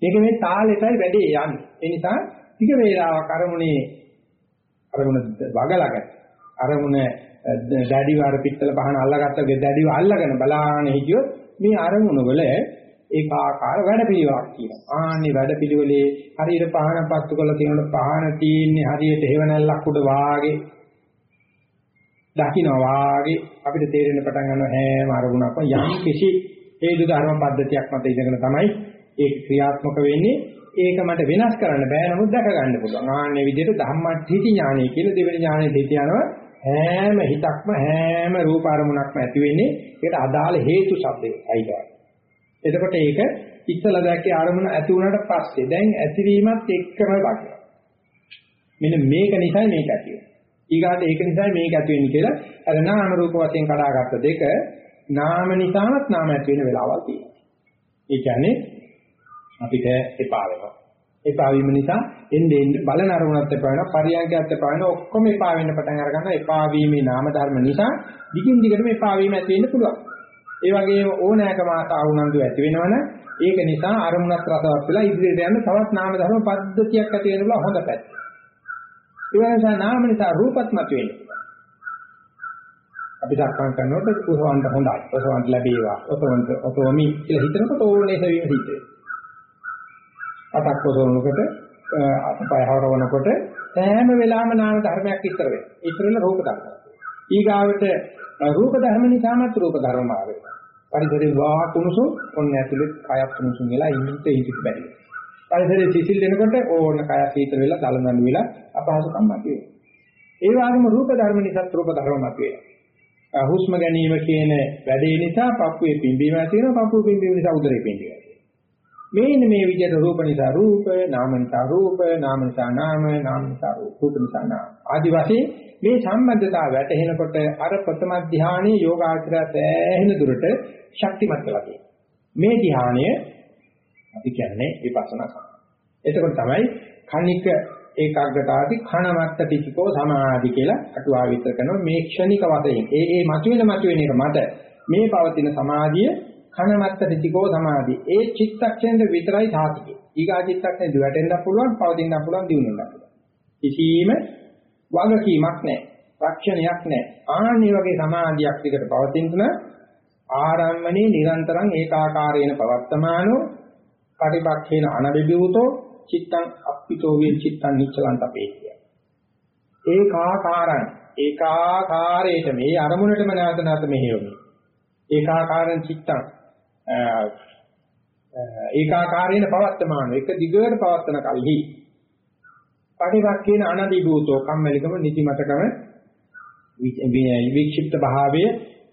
මේක මේ තාලෙටයි වැඩි යන්නේ. ඒ නිසා ටික වේලාවක් අරමුණේ අරමුණ වගලකට අරමුණ දැඩි වාර පිටතල පහන අල්ලගත්ත දැඩිව අල්ලගෙන බලාන හිටියොත් මේ අරමුණ වල ඒකාකාර වැඩපිළිවෙලක් තියෙනවා. ආන්නේ වැඩපිළිවෙලේ හරියට පහන පත්තු කරලා තියෙනකොට පහන තියෙන්නේ හරියට හේවණල්ලක් උඩ වාගේ දකින්න වාගේ අපිට තේරෙන්න පටන් ගන්නවා හැම අරමුණක්ම යම් කිසි හේතු ධර්ම පද්ධතියක් මත ඉඳගෙන තමයි ඒක ක්‍රියාත්මක වෙන්නේ. ඒක මට වෙනස් කරන්න බෑ නමුත් දැක ගන්න පුළුවන්. ආන්නේ විදිහට ධම්මට්ඨිති ඥානය කියලා දෙවෙනි ඥානෙ දෙට යනවා. හැම හිතක්ම හැම රූප අරමුණක්ම ඇති වෙන්නේ ඒකට අදාළ හේතු શબ્දේ අයිදවයි. එතකොට ඒක ඉස්සලා දැක්කේ අරමුණ ඇති වුණාට පස්සේ දැන් ඇතිවීමත් එක්කම දකිනවා. මෙන්න මේක නිසා මේක ඇති වෙනවා. ඊගාට ඒක නිසා මේක ඇති වෙන්නේ කියලා අර නාම රූප වශයෙන් කඩාගත්ත දෙක නාම නිසාවත් නාම ඇති වෙන වෙලාවල් තියෙනවා. ඒ කියන්නේ අපිට එපා වෙනවා. එපා වීම නිසා එන්නේ එන්නේ බලන අරමුණත් එපා වෙනවා පරියන්කයත් එපා වෙනවා ඔක්කොම එපා වෙන්න පටන් අර ගන්නවා එපා වීමේ නාම ධර්ම නිසා දිගින් දිගටම එපා වීම ඇති වෙන්න පුළුවන් ඒ වගේම ඕනෑකම ආසා උනන්දු ඇති වෙනවනම් ඒක නිසා අරමුණත් රසවත් වෙලා ඉදිරියට යන තවත් නාම ධර්ම පද්ධතියක් ඇති වෙන බල හොඳ පැත්ත ඒ නිසා නාම නිසා රූපත් මත වෙන්නේ අපි සක්මන් කරනකොට කුසවන්ට හොඳයි කුසවන්ට ලැබේවා ඔතොන්ට ඔතෝමි කියලා හිතනකොට ඕනේ සවීම හිතේ අතක් ඔසවනකොට අතපය හරවනකොට සෑම වෙලාවෙම නාම ධර්මයක් ඉස්සර වෙනවා. ඉස්සර වෙන රූප ධර්ම. ඊගාවට රූප ධර්ම නිසාමත් රූප ධර්ම ආවෙනවා. පරිසරේ වා කුණුසු ඔන්න ඇතුලේ කයක් කුණුසුන් වෙලා ඉන්නත් හිතට බැරි. පරිසරේ සිසිල් වෙනකොට ඕන කය සීතල වෙලා දලනන් වෙලා අපහසුකම් මතුවේ. ඒ වගේම රූප ධර්ම නිසාත් රූප ධර්ම මතුවේ. හුස්ම ගැනීම කියන වැඩේ නිසා පපුවේ පිම්බීම ඇති වෙනවා පපුවේ පිම්බීම නිසා උදරේ පිම්බීම මේන මේ විදිහට රූප නිසා රූප, නාම නිසා රූප, නාම නිසා නාම, නාම නිසා රූප, රූප නිසා නාම. ආදි වශයෙන් මේ සම්බන්ධතාව වැටහෙනකොට අර ප්‍රථම ධානයේ යෝගාචරය සෑහෙන දුරට ශක්තිමත් වෙලා තියෙනවා. මේ ධානය අපි කියන්නේ විපස්සනා සමාධිය. එතකොට තමයි කණික ඒකාග්‍රතාවති khණමත්ත පිටිකෝ සමාධි කියලා අටුවා විතර කරනවා මේ ක්ෂණික වශයෙන්. ඒ ඒ මතුවෙන මතුවෙන එක මත මේ පවතින සමාධිය කනමත්ත රිතිකෝ සමාධි. ඒ චිත්තක්ෂණය විතරයි සාතිකේ. ඊගා චිත්තක්ෂණය වැටෙන්න පුළුවන්, පවතින්න පුළුවන්, දිනුනෙන්න පුළුවන්. කිසිම වගකීමක් නැහැ. රක්ෂණයක් නැහැ. ආන්නේ වගේ සමාධියක් විකට පවතින ආරම්මනේ නිරන්තරං ඒකාකාරේන පවත්තමානෝ පටිපක්ඛේන අනබිබූතෝ චිත්තං අප්පිතෝ වේ චිත්තං නිච්චලං තපේතිය. ඒකාකාරං ඒකාකාරයට මේ අරමුණටම නැවත නැවත මෙහෙයොමි. ඒකාකාරං චිත්තං ඒකාකාරයෙන් පවත්තමාන එක දිගට පවත්තන කල්හි පටිවක්කේන අනදිභූතෝ කම්මැලිකම නිදිමතකම වික්ෂිප්ත භාවය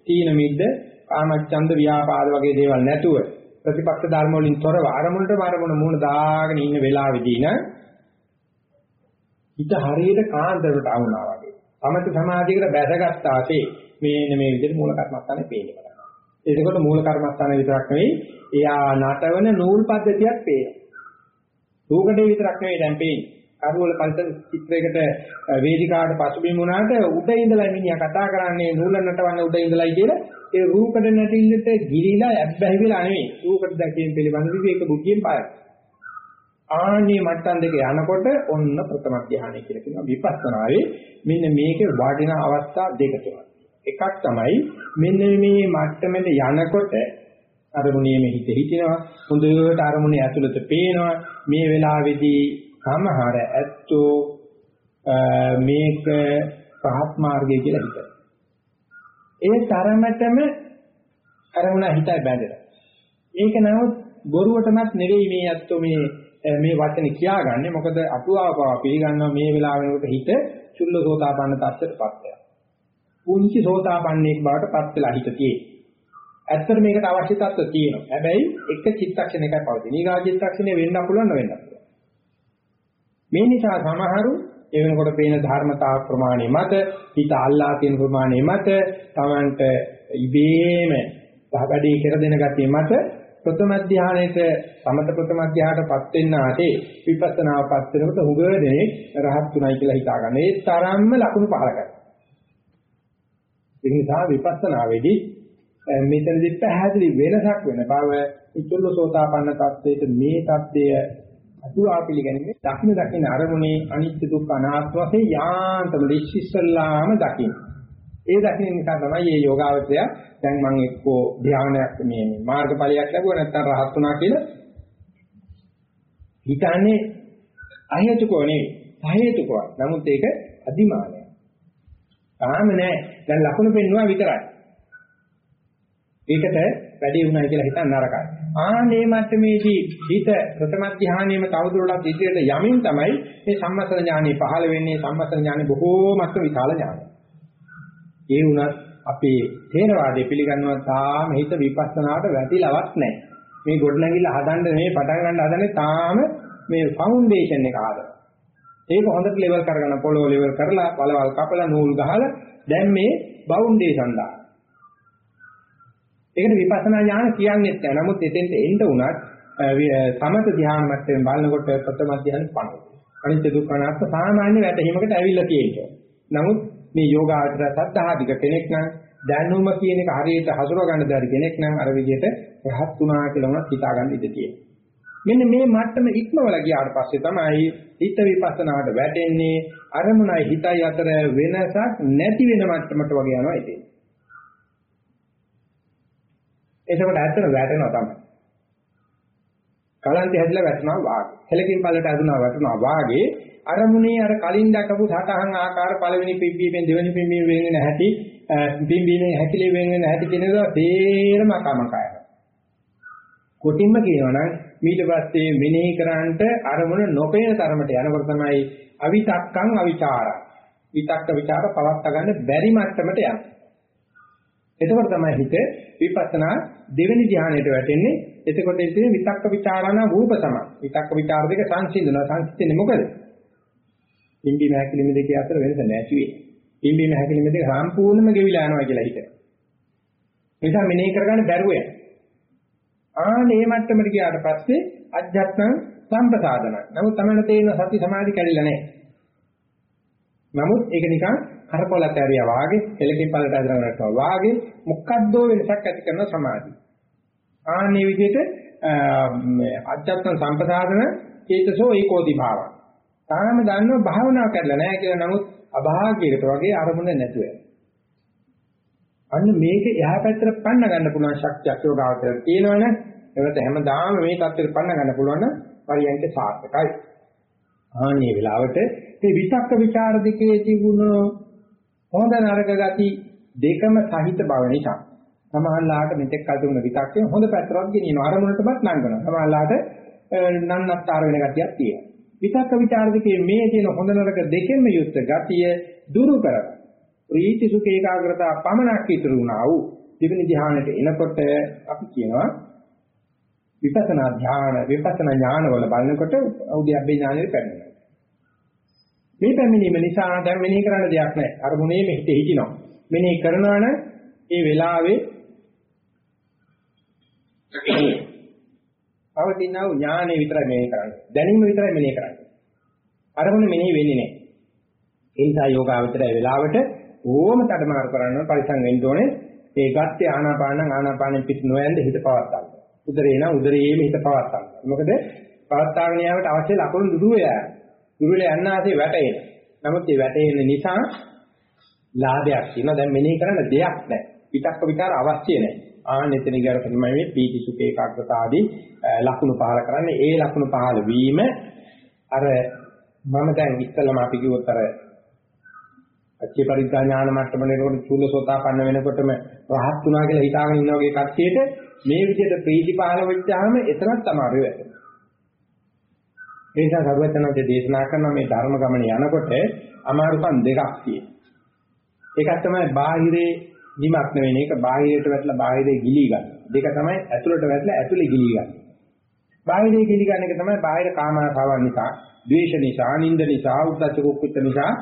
තීන මිද්ද කාමච්ඡන්ද ව්‍යාපාද වගේ දේවල් නැතුව ප්‍රතිපක්ෂ ධර්ම වලින් තොරව අරමුණට අරමුණ මූණ දාගෙන ඉන්න වෙලාවෙදී න හිත හරියට කාන්දරට ආවුනා වගේ. සමථ සමාධියකට බැසගත්තාසේ මේ මේ විදිහට මූල කර්මස්ථානේ පේනවා. එතකොට මූල කර්මස්ථාන විතරක් නෙවෙයි එයා නටවන නූල් පද්ධතියක් පේනවා. රූකඩේ විතරක් නෙවෙයි දැන් පේන්නේ. කරුවල පරිසර චිත්‍රයකට වේදිකාවට පසුබිම් වුණාට උඩ ඉඳලා මිනිහා කතා කරන්නේ නූල නටවන්න උඩ ඉඳලායි කියලා ඒ රූකඩ නැටිල්ලට ගිලිලා ඇබ්බැහි වෙලා නෙවෙයි. රූකඩ දැකීම පිළිබඳව ඒක බුද්ධියෙන් පායන. ආන්නේ මට්ටම් දෙක යනකොට ඔන්න ප්‍රථම ධානය කියලා කියනවා විපස්සනාවේ මෙන්න මේකේ වටිනා අවස්ථා දෙක තුනක්. එකක් තමයි මෙන්න මේ මට්ටමෙට යනකොට අරමුණේ මේ හිත හිටිනවා හොඳට අරමුණේ ඇතුළත පේනවා මේ වෙලාවේදී සමහර ඇත්තෝ මේක පහත් මාර්ගය කියලා හිතනවා ඒ තරමටම අරමුණ හිතයි බැඳෙනවා ඒක නමුත් බොරුවටමත් නෙවෙයි මේ ඇත්තෝ මේ මේ වචනේ කියාගන්නේ මොකද අටුවාව පවා පිළිගන්නවා මේ වෙලාවෙනකොට හිත චුල්ලසෝතාපන්න තත්ත්වයටපත් වෙනවා පුංචි සෝතාපන්නයෙක් බවට පත් වෙලා හිත තියෙන්නේ. ඇත්තට මේකට අවශ්‍ය තත්ත්ව තියෙනවා. හැබැයි එක චිත්තක්ෂණයකයි පවතින. ඊගා චිත්තක්ෂණය වෙන්න පුළුවන් නොවෙන්න පුළුවන්. මේ නිසා සමහරු ඒ වෙනකොට පේන ධර්මතා ප්‍රමාණය මත හිත අල්ලා තියෙන ප්‍රමාණය මත තමන්ට ඉබේම වැඩේ කර දෙන ගතිය මත ප්‍රථම ධානයේට සමත ප්‍රථම ධානයටපත් වෙන්න ආතේ විපස්සනාවපත් වෙනකොට හුඟ දෙනෙක් රහත් තුනයි කියලා හිතා ගන්න. ඒ තරම්ම ලකුණු පහල කරනවා. ඒ නිසා විපස්සනාවේදී මෙතනදි පැහැදිලි වෙනසක් වෙන බව ඉතුරු සෝතාපන්න තත්වයට මේ தත්ත්වය අතුරා පිළිගන්නේ දකින්න දකින්න අරමුණේ අනිත්‍ය දුක්ඛ අනාත්ම වශයෙන් යාන්තම දෙස්සිස්සල්ලාම දකින්න. ඒ දකින්න නිසා තමයි මේ යෝගාවචරය දැන් මම එක්කෝ ධානයක් මේ මාර්ගඵලයක් ලැබුවා නැත්නම් රහත් වුණා කියලා හිතන්නේ අහේතුකෝ නෙවෙයි සහේතුකෝ. නමුත් ඒක අදිමානය. තාම නෑ. දැන් ලකුණු පෙන්නවා විතරයි. ඒකට වැඩි වුණා කියලා හිතන්න නරකයි. ආනේ මට්ටමේදී හිත ප්‍රථම ධානයේම තවදුරටත් ඉදිරියට යමින් තමයි මේ සම්මතන ඥානෙ පහළ වෙන්නේ සම්මතන ඥානෙ බොහෝමත්ම විශාල ඥානය. ඒ වුණත් අපේ තේරවාදයේ පිළිගන්නවා තාම හිත විපස්සනාවට වැටිලවත් නැහැ. මේ ගොඩනැගිල්ල හදන්න මේ පටන් ගන්න හදන්නේ තාම මේ ෆවුන්ඩේෂන් එක හදලා. ඒක හොඳට ලෙවල් කරගෙන පොළොව ලෙවල් කරලා වලවල් කපලා නූල් ගහලා දැන් මේ බවුන්ඩේෂන් දාන. ඒකට විපස්සනා ඥාන කියන්නේ නැහැ. නමුත් එතෙන්ට එන්න උනත් සමත ධ්‍යාන මට්ටමින් බලනකොට ප්‍රථම ධ්‍යාන පණ. අනිත්‍ය දුක්ඛ අනාත්ම සාමාන්‍ය වැටහීමකට ඇවිල්ලා තියෙනවා. නමුත් මේ යෝගාචර සත්‍තාධික කෙනෙක් නම් දැනුම කියන එක හරියට හසුර ගන්න බැරි කෙනෙක් නම් අර විදිහට රහත් වුණා කියලා උනත් හිතා ගන්න ඉඩ තියෙනවා. මෙන්න මේ මට්ටම ඉක්මවල ගියාට පස්සේ තමයි හිත විපස්සනාට වැටෙන්නේ අරමුණයි හිතයි අතර වෙනසක් නැති වෙන මට්ටමට වගේ යනවා ඉතින්. එතකොට ඇත්තට වැටෙනවා තමයි. කලන්තේ හැදිලා වැටෙනවා වාගේ. හෙලකින් පල්ලට අදුනා වැටෙනවා වාගේ අරමුණේ අර කලින් දක්වපු සටහන් ආකාර පළවෙනි පිම්බීමෙන් දෙවෙනි පිම්බීම වෙන්නේ නැහැටි පිම්බීමෙන් හැකිලි වෙන්නේ නැහැටි කියන දා තේරම කමකය. කොටින්ම කියනවනම් ඊට පස්සේ මෙනෙහි කරාන්ට අරමුණ නොපේන තරමට යනකොට තමයි අවිතක්කං අවිචාරං. විතක්ක ਵਿਚාර පවත්වා ගන්න බැරි මට්ටමට යන්නේ. එතකොට තමයි හිත විපස්සනා දෙවෙනි ධානයට වැටෙන්නේ. එතකොට ඉතින් විතක්ක ਵਿਚාරණ රූප තමයි. විතක්ක ਵਿਚාර දෙක සංසිඳනවා. සංසිඳෙන්නේ මොකද? පිම්බීම හැකිලිම දෙක අතර වෙනස නැති වෙයි. පිම්බීම හැකිලිම දෙක සම්පූර්ණයෙන්ම ගෙවිලා යනවා කියලා හිතනවා. නිසා මෙනෙහි කරගන්න බැරුව යන. ආනේ මට්ටමට ගියාට පස්සේ අධ්‍යාත්ම සම්පසාදන. නමුත් තමයි තේරෙන සති සමාධි කැඩිලා නැහැ. නමුත් ඒක නිකන් අර පොළට ඇරියා වාගේ එලකින් පළට ඇදලා වාගේ මොකද්දෝ වෙනසක් ඇති කරන සමාධිය. ආන්නේ විදිහට අධ්‍යාත්ම සම්පදාන චේතසෝ ඒකෝදි භාව. තාම දන්නව භාවනා කරලා නැහැ කියලා නමුත් අභාග්‍යයකට වගේ අරමුණ නැතුව යනවා. අන්න මේක එහා පැත්තට පන්න ගන්න පුළුවන් ශක්තියක් යෝගාවතර තියෙනවනේ. එවත හැමදාම මේ தත්තෙට පන්න ගන්න පුළුවන් නම් පරියන්ක සාර්ථකයි. ආන්නේ වෙලාවට මේ විතක්ක ਵਿਚාර දෙකේ තිබුණ හොඳ නරක ගති දෙකම සහිත බව නිසා සමහරලාට මෙතෙක් කල් තිබුණ විතක්කේ හොඳ පැත්තට ගෙනියන අරමුණටවත් නංගනවා. සමහරලාට නන්නත්තර වෙන ගතියක් තියෙනවා. විතක්ක ਵਿਚාර දෙකේ මේ තියෙන හොඳ නරක දෙකෙන්ම යුක්ත ගතිය දුරු කරගන්න. ප්‍රීති සුඛ ඒකාග්‍රතාව පමණක් ඉතුරු වුණා වූ දෙවෙනි ධ්‍යානෙට එනකොට අපි කියනවා විපස්සනා ධ්‍යාන විපස්සනා ඥාන වල බලනකොට උද්‍යප්පේ ඥානෙට පැමිණෙනවා. මේ පැමිණීම නිසා දැන් මෙනෙහි කරන්න දෙයක් නැහැ. අර මොනේ මෙහිට හිටිනවා. මෙනෙහි කරනවා නම් ඒ වෙලාවේ පවතිනා ඥානෙ විතරයි මෙනෙහි කරන්නේ. දැනීම විතරයි මෙනෙහි කරන්නේ. අරමුණ මෙනෙහි වෙන්නේ නැහැ. ඒ නිසා යෝගාවචරය වෙලාවට ඕම තඩමාරු කරන්න පරිසං වෙන්න ඕනේ. ඒ ගත්තේ ආනාපාන ආනාපානෙ පිට නොයන්ද හිත පවත්තා. උදරේ නම් උදරයේම හිත පවත්තා. මොකද පවත්තාගෙන යාමට අවශ්‍ය ලකුණු දුරු වෙලා. දුරු වෙලා යන්න ආසේ වැටෙන. නමුත් මේ වැටෙන නිසා ලාභයක් තියෙනවා. දැන් මෙනෙහි කරන්න දෙයක් නැහැ. පිටක්ක විතර අවශ්‍ය නැහැ. ආන එතන ගියර තමයි මේ පීති සුඛ ඒකාග්‍රතාව ආදී ලකුණු පහල කරන්නේ. ඒ ලකුණු පහල වීම අර මම දැන් ඉස්සෙල්ලාම අපි කිව්වොත් අර අච්චේ පරිඥා ඥාන මට්ටම නේකොට චූලසෝතාපන්න වෙනකොටම රහත් වුණා කියලා හිතාගෙන ඉන්න වගේ කට්ටියට මේ විදිහට ප්‍රීති පහළ වෙච්චාම එතරම් තමයි වෙන්නේ. ඒ නිසා සර්වඥාන්සේ දේශනා කරන මේ ධර්ම ගමනේ යනකොට අමාරුකම් දෙකක් තියෙනවා. ඒකත් තමයි බාහිරේ නිමක් නෙවෙයි. ඒක බාහිරයට වැටලා බාහිරේ ගිලී ගන්න. දෙක තමයි ඇතුළට වැටලා ඇතුළේ ගිලී ගන්න. බාහිරේ ගිලී ගන්න එක තමයි බාහිර කාමනාසාවන් නිසා, ද්වේෂ නිසා, නිନ୍ଦ නිසා, උද්දච්ච කුක්කුච්ච නිසා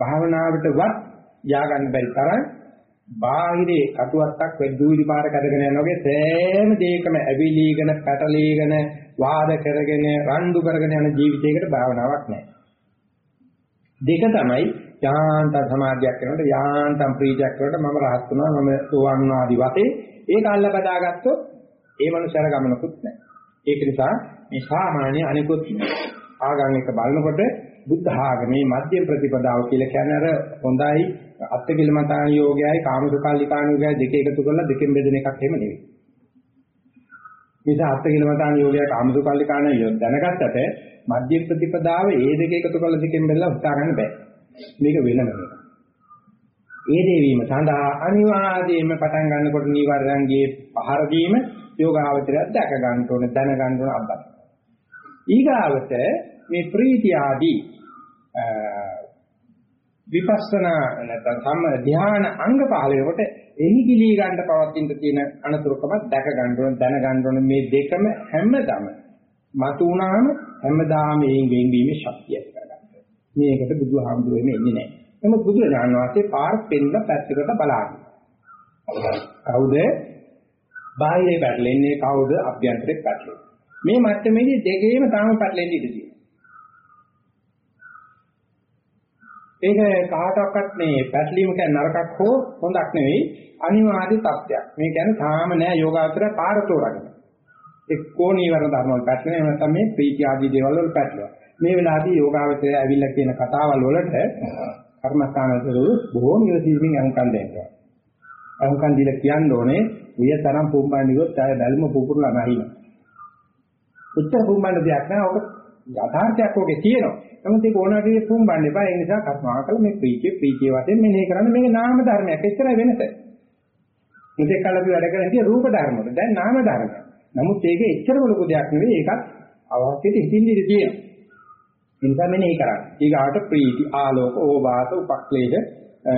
භාවනාවටවත් යා ගන්න බැරි තරම් බාහිරේ කටුවත්තක් වෙද්දුවිලි පාර කඩගෙන යනවා වගේ සෑම දෙයකම ඇවිලීගෙන පැටලීගෙන වාද කරගෙන රණ්ඩු කරගෙන යන ජීවිතයකට භාවනාවක් නැහැ. දෙක තමයි යාන්තම් සමාධියක් කරනකොට යාන්තම් ප්‍රීතියක් කරනකොට මම රහත් වුණා මම සෝවන් වුණා ආදි වශයෙන් ඒක අල්ල බදාගත්තොත් ඒ මනුස්සයර ගමනකුත් නැහැ. ඒක නිසා මේ සාමාන්‍ය අනිකුත් ආගම් එක බලනකොට බුද්ධ ආගමේ මධ්‍ය ප්‍රතිපදාව කියලා කියන්නේ අර හොඳයි අත්තිකිලමතාන යෝගයයි කාමසුකල්ලිකාන යෝගයයි දෙක එකතු කරලා දෙකෙන් බෙදෙන එකක් එහෙම නෙවෙයි. නිසා අත්තිකිලමතාන යෝගයයි කාමසුකල්ලිකාන යෝග දැනගත්තට මධ්‍ය ප්‍රතිපදාව ඒ දෙක එකතු කරලා දෙකෙන් බෙදලා උත්සාහ ගන්න බෑ. මේක වෙනම එකක්. ඒ දෙවීම සඳහා අනිවාර්යයෙන්ම පටන් ගන්නකොට නීවරණගේ පහර දීම යෝගාවචරය දැක ගන්න ඕනේ දැන ගන්න ඕනේ අබ්බත්. ඊගාවට මේ ප්‍රීතිය ආදී විපස්සනා නැත්නම් සම්ම ධ්‍යාන අංග 15කට එහි ගිලී ගන්න පවත්ින්න තියෙන අනතුරුකම දැක ගන්න ඕන දැන ගන්න ඕන මේ දෙකම හැමදම මතු වුණාම හැමදාම මේන් වෙන්වීමේ ශක්තිය ඇති කරගන්න. මේකට බුදුහාමුදුරුවෝ එන්නේ නැහැ. නමුත් බුදුරජාණන් වහන්සේ පාර පෙන්න පැත්තකට බලාගෙන. කවුද? බාහිරේ පැටලෙන්නේ කවුද? අභ්‍යන්තරේ පැටලෙන්නේ. මේ මට්ටමේදී දෙකේම තාම පැටලෙන්නේ ඉඳී. ඒක කාටවත් මේ පැටලීම කියන්නේ නරකක් හෝ හොඳක් නෙවෙයි අනිවාර්ය තත්ත්වයක්. මේ කියන්නේ තාම නෑ යෝගාචර පාර තෝරන්නේ. එක්කෝ නීවරණ ධර්ම වල පැටලෙන එහෙම නැත්නම් මේ ප්‍රීති ආදී දේවල් වල පැටලෙනවා. මේ වෙලාවේදී යෝගාචරය ඇවිල්ලා කියන කතාවල් වලට කර්මස්ථානවල බොහෝම ඉවසීමෙන් අහුම්කම් දෙන්නවා. අහුම්කම් දීලා කියන්න ඕනේ වියතරම් පුම්බන්නේ ගොත් ආය බැල්ම පුපුරලා නැහින. උත්තර පුම්බන්න දෙයක් නෑ. ඔක යථාර්ථයක් ඔකේ තියෙනවා. නමුත් ඒක ඕනකේ පුම්බන්න එපා. ඒ නිසා කස්මාකල මේ ප්‍රීතිය ප්‍රීතිය වශයෙන් මෙනෙහි කරන්න මේක නාම ධර්මයක්. එච්චරයි වෙනස. මෙතෙක් කල අපි වැඩ කරන්නේ රූප ධර්ම වල. දැන් නාම ධර්ම. නමුත් ඒක එච්චරම ලොකු දෙයක් නෙවෙයි. ඒකත් අවශ්‍යයට හිතින් ඉඳී තියෙනවා. ඒ නිසා මෙනෙහි කරන්න. ඊගාට ප්‍රීති, ආලෝක, ඕවාස, උපක්ලේශ,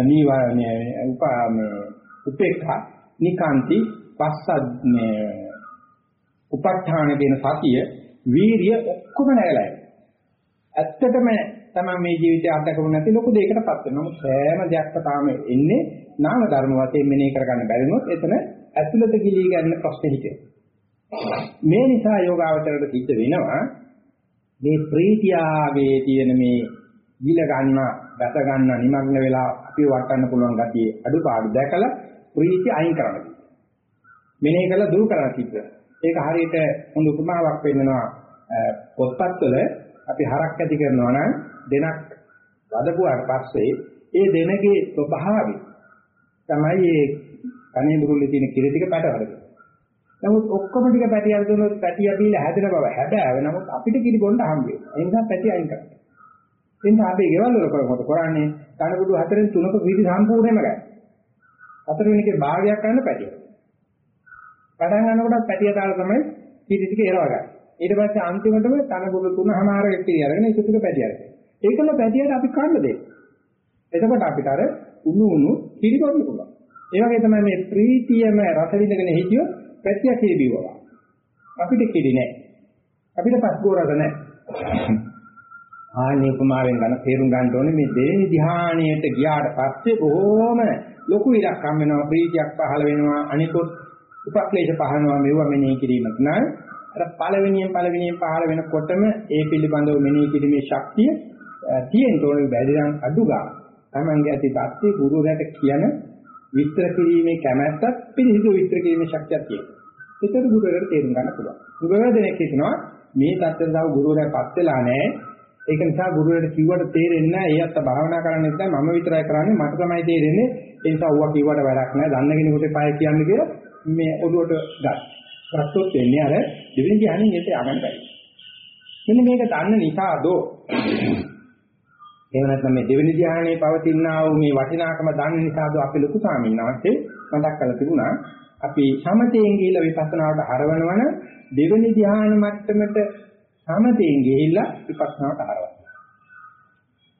නීවරණය, උපාමේ, උපේක්ඛා, නිකාන්ති, පස්සද්නේ, උපත්ථාන කියන සතිය, වීරිය ඔක්කොම නැගලා ඇත්තටම තමයි මේ ජීවිතය අත්දකපු නැති ලොකු දෙයකටපත් වෙනවා. නමුත් සෑම දෙයක්ම තාම එන්නේ නාම ධර්ම වශයෙන් මෙනෙහි කරගන්න බැරි වුණොත් එතන ඇතුළත ගිලී ගන්න ප්‍රශ්නේ හිතෙනවා. මේ නිසා යෝගාවචරයට සිද්ධ වෙනවා මේ ප්‍රීතියාගේ තියෙන මේ ගිල ගන්න, ගත ගන්න, නිමග්න වෙලා අපිව වටන්න පුළුවන් ගතියේ අඩුපාඩු දැකලා ප්‍රීතිය අයින් කරන්න. මෙනෙහි කරලා දුරු කරන්න සිද්ධ. ඒක හරියට හොඳ උපමාවක් වෙන්නවා පොත්පත්වල අපි හරක් ඇති කරනවා නම් දෙනක් වදපුවාට පස්සේ ඒ දෙනගේ ස්වභාවය තමයි මේ කනේ බුරුල්ලේ තියෙන කිරි ටික පැටවරද. නමුත් ඔක්කොම ටික පැටි අර දුන්නොත් පැටි අබීලා හැදෙන බව හැබෑව. නමුත් අපිට කිරි බොන්න හම්බ වෙනවා. ඒ නිසා පැටි අයින් කරන්න. ඒ නිසා අපි ගෙවල් වල කොහොමද කරන්නේ? කනබුදු හතරෙන් තුනක විදි සම්පූර්ණයෙන්ම ගන්න. හතරවෙනිකේ භාගයක් ගන්න පැටි. පටන් ගන්නකොට පැටිය දාලා තමයි කිරි ටික එරවගන්නේ. ඊට පස්සේ අන්තිමටම තනබුදු තුනමාරක කිරි අරගෙන ඒක ටික පැටි අරගෙන. ඒකල පැටියට අපි කන්න දෙන්න. එතකොට අපිට අර උණු උණු කිරි බොන්න පුළුවන්. ඒ වගේ තමයි මේ ප්‍රීතියම රස විඳගෙන හිටියොත් පැටිය කිරි බිවවා. අපිට කිරි නෑ. අපිට පස්කෝ රස නෑ. ආන්නේ උපමාවෙන් ගන්න තේරුම් ගන්න ඕනේ මේ දෙවෙනි ධ්‍යානයට ගියාට පස්සේ බොහොම ලොකු ඉලක්ක හම් වෙනවා ප්‍රීතියක් පහළ වෙනවා අනිකොත් උපක්ලේශ පහනවා මෙව මෙනෙහි කිරීමක් නෑ අර පළවෙනියෙන් පළවෙනියෙන් පහළ වෙනකොටම ඒ පිළිබඳව මෙනෙහි කිරීමේ ශක්තිය තියෙන්න ඕනේ බැරි නම් අඩු ගන්න. තමන්ගේ ඇති தත්ත්වේ ගුරුවරයාට කියන විස්තර කිරීමේ කැමැත්තත් පිළිහිදු විස්තර කිරීමේ ශක්තියක් තියෙනවා. ඒකට ගුරුවරයාට තේරුම් ගන්න පුළුවන්. ගුරුවරයා දෙනෙක් හිතනවා මේ தත්ත්වෙන් තව ගුරුවරයාපත් වෙලා නැහැ. ඒක නිසා ගුරුවරයාට කිව්වට තේරෙන්නේ නැහැ. ඒ අත්ත භාවනා කරන්නේ නැත්නම් මම විතරයි කරන්නේ මට තමයි තේරෙන්නේ. ඒ නිසා ඌවා කිව්වට වැඩක් නැහැ. දන්න කෙනෙකුට පාය කියන්නේ කියලා මේ ඔළුවට ගන්න. ගත්තොත් වෙන්නේ අර දෙවෙනි ධ්‍යානෙන් එතේ යන්න බැරි. මෙන්න මේක දන්න නිසාදෝ එහෙම නැත්නම් මේ දෙවෙනි ධ්‍යානයේ පවතිනා වූ මේ වටිනාකම දන්න නිසාදෝ අපි ලොකු ස්වාමීන් වහන්සේ මතක් කරලා තිබුණා අපි සමතයෙන් ගිහිල්ලා විපස්සනාවට හරවනවන දෙවෙනි ධ්‍යාන මට්ටමට සමතයෙන් ගිහිල්ලා විපස්සනාවට හරවනවා.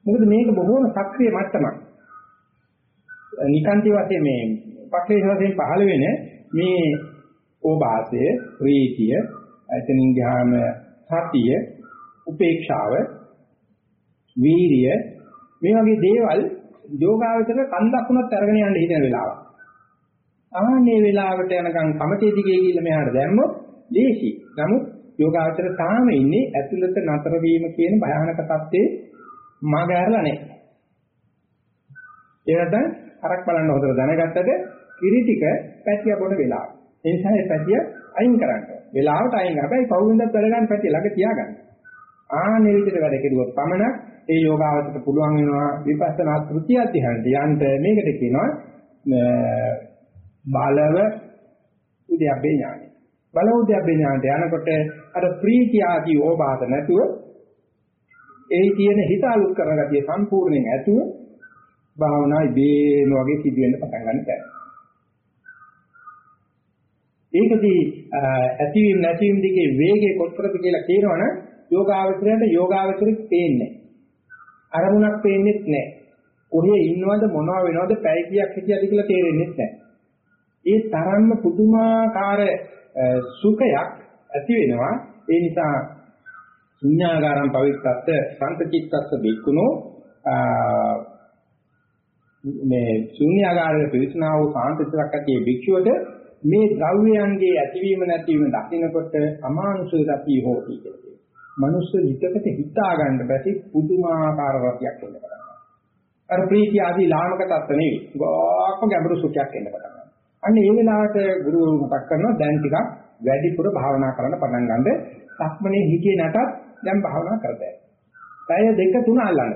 මොකද මේක බොහෝම සක්‍රීය මට්ටමක්. නිකාන්ති වශයෙන් මේ පක්ෂේෂ වශයෙන් පහළ වෙන මේ ඕභාසය, ප්‍රීතිය, එතනින් ගියාම සතිය, උපේක්ෂාව, වීරිය මේ වගේ දේවල් යෝගාවචර කන්දක්ුණත් අරගෙන යන්න හිතන වෙලාව. ආන්නේ වෙලාවට යනකම් කමතේ දිගේ ගිහිල්ලා මෙහාට දැම්මොත් ලේසි. නමුත් යෝගාවචර තාම ඉන්නේ ඇතුළත නතර වීම කියන භයානක தත්ත්වේ මාගෑරලා නැහැ. ඒ නැත්නම් අරක් බලන්න හොදලා දැනගත්තද කිරි ටික පැටිය බොන වෙලාව. ඒ නිසා මේ පැටිය අයින් කරන්න. වෙලාවට අයින්. හැබැයි පවුවෙන්දත් වැඩ ගන්න පැටිය ළඟ තියාගන්න. ආන්නේ විදිහට වැඩ කෙරුවොත් පමණ ඒ යෝගාවචරයට පුළුවන් වෙනවා විපස්සනා තෘතිය අධ්‍යයනට යන්න මේකට කියනවා බලව උද්‍යප්පේ ඥානයි. බල උද්‍යප්පේ ඥානට යනකොට අර ප්‍රීතිය ආදී ඕබාධ නැතුව එහි තියෙන හිත අලුත් කරන ගතිය සම්පූර්ණයෙන් ඇතුව භාවනා ඉබේම වගේ සිදු වෙන්න පටන් ගන්න බැහැ. ඒකදී ඇතිවීම නැතිවීම දිගේ වේගය කොතරද කියලා කියනවනම් යෝගාවචරයට යෝගාවචරෙත් පේන්නේ අරමුණක් පේන්නේත් නැහැ. කොහේ ඉන්නවද මොනවා වෙනවද පැය කීයක් හිටියද කියලා තේරෙන්නේ නැහැ. ඒ තරම්ම පුදුමාකාර සුඛයක් ඇති වෙනවා. ඒ නිසා ශුන්‍යාගාරම් පවිත්තත් සම්පචිත්තස්ස බික්කුණෝ මේ ශුන්‍යාගාරයේ පිරිසනා වූ සාන්තිතරක් ඇතියේ භික්ෂුවට මේ ද්‍රව්‍යයන්ගේ ඇතිවීම නැතිවීම දකිනකොට අමානුෂය දකී හෝති කියලා කියනවා. මනුස්ස හිතකට හිතා ගන්න බැරි පුදුමාකාර රසයක් එන්න පටන් ගන්නවා. අර ප්‍රීතිය ආදී ලාමක තත්ත්ව නෙවෙයි. ගොඩක් ගැඹුරු සුඛයක් එන්න පටන් ගන්නවා. අන්න ඒ වෙලාවට ගුරුවරු මතක් කරනවා දැන් ටිකක් වැඩිපුර භාවනා කරන්න පටන් ගන්න. සක්මනේ හිතේ නැතත් දැන් භාවනා කරදැයි. පැය දෙක තුන අල්ලන්න.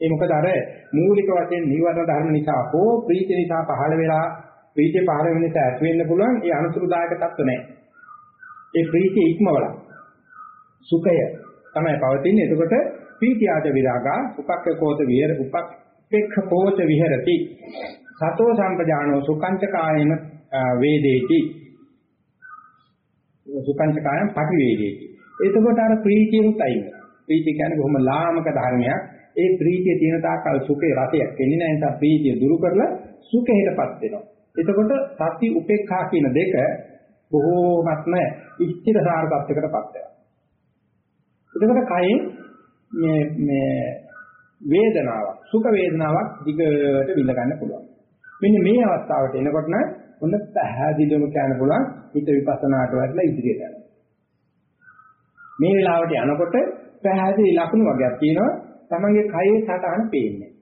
ඒ මොකද අර මූලික වශයෙන් නිවර්ණ ධර්ම නිසා හෝ ප්‍රීති නිසා පහළ වෙලා ප්‍රීතිය පහළ වෙන නිසා ඇති වෙන්න පුළුවන් ඒ අනුසුරුදායක තත්ත්ව නැහැ. ඒ ප්‍රීතිය ඉක්මවලා සුඛය තමයි පවතින්නේ. එතකොට ප්‍රීති ආද විරාගා උපක්ඛකෝත විහෙර උපක්ඛකෝත විහෙරති. සතෝ සම්පජානෝ සුඛංච කායේන වේදේති. සුඛංච කායම් පටිවේදේති. එතකොට අර ප්‍රීතියුත් අයින් වෙනවා. ප්‍රීතිය කියන්නේ බොහොම ලාමක ධර්මයක්. ඒ ප්‍රීතිය තියෙන තාකල් සුඛේ රසයක් එන්නේ නැහැ. ඒ නිසා ප්‍රීතිය දුරු කරලා සුඛයටපත් වෙනවා. එතකොට සති උපේක්ඛා කියන දෙක බොහෝමත්ම ඉස්තිර සාර තත්යකටපත් වෙනවා. එතකොට කයෙන් මේ මේ වේදනාවක් සුඛ වේදනාවක් දිගට විඳ ගන්න පුළුවන්. මෙන්න මේ අවස්ථාවට එනකොට නම් ඔන්න පැහැදිලිවම කියන්න පුළුවන් හිත විපස්සනාට වැඩලා ඉදිරියට යනවා. මේ වෙලාවට යනකොට පැහැදිලි ලකුණු වර්ගයක් තියෙනවා. තමන්ගේ කයේ සටහන පේන්නේ.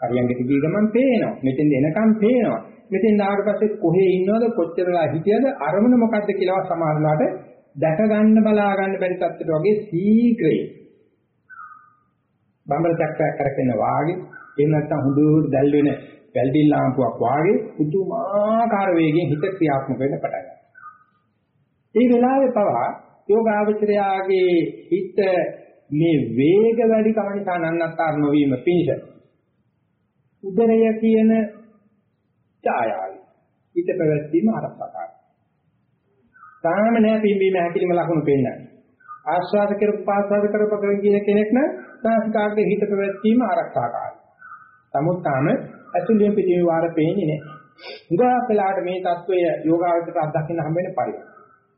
හරියංගෙට ගිය ගමන් පේනවා. මෙතෙන් එනකම් පේනවා. මෙතෙන් ආවට පස්සේ කොහේ ඉන්නවද කොච්චරලා හිටියද අරමුණ මොකද්ද කියලා සමහරලාට දැක ගන්න බලා ගන්න බැරි තත්ත්වයට වගේ සීඝ්‍රයෙන් බම්බර චක්‍රයක් කරගෙන වාගේ එහෙම නැත්නම් හුදුට දැල් වෙන වැල්ඩින් ලාම්පුවක් වාගේ පුදුමාකාර වේගයෙන් හිත ක්‍රියාත්මක වෙන්න පටන් ගන්නවා. මේ වෙලාවේ පවා යෝගාවචරයාගේ හිත මේ වේග වැඩි කම නිසා නන්නත්තර නොවීම පිණිස උදරය කියන ඡායාවයි. ඊට පැවැත්වීම අරසකාර. තාම නෑ පිම්බීම හැකිලිම ලකුණු පෙන්නන්නේ. ආස්වාද කරපු පාස්වාද කරපු කරගෙන කෙනෙක් නම් නාසිකාග්‍රේ හිත පැවැත්වීම ආරක්ෂාකාරයි. නමුත් තාම ඇතුළේ පිළිම වාර පේන්නේ නෑ. උගා වෙලාට මේ தত্ত্বය යෝගාවචරයට අත්දකින්න හැම වෙලේ පරිවර්තන.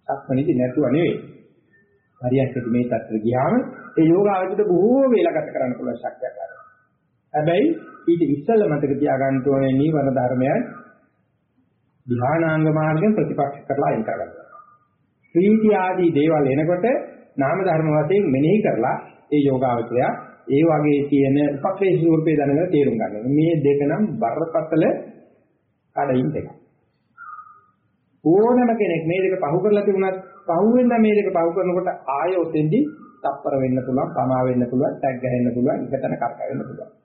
සක්මණේදි නැතුව නෙවෙයි. හරියටම මේ தত্ত্বය ගියාම ඒ යෝගාවචරයට බොහෝ වේලකට කරන්න පුළුවන් ශක්තියක් ආවා. හැබැයි ඊට ඉස්සෙල්ල මතක තියාගන්න ඕනේ නීවරණ ධර්මයන් ධ්‍යානාංග මාර්ගයෙන් ප්‍රතිපක්ෂ කරලා අයින් කරගන්න. ප්‍රීති ආදී දේවල් එනකොට නාම ධර්ම වශයෙන් මෙනෙහි කරලා ඒ යෝගාවචරය ඒ වගේ තියෙන උපක්ලේශ ස්වරූපේ දැනගෙන තේරුම් ගන්නවා. මේ දෙක නම් බරපතල කඩින් දෙක. ඕනම කෙනෙක් මේ දෙක පහු කරලා තිබුණත් පහුවෙන්ද මේ දෙක පහු කරනකොට ආය ඔතෙන්දි තප්පර වෙන්න පුළුවන්, පමා වෙන්න පුළුවන්, ටැග් ගහන්න පුළුවන්, එකතන කරකවෙන්න පුළුවන්.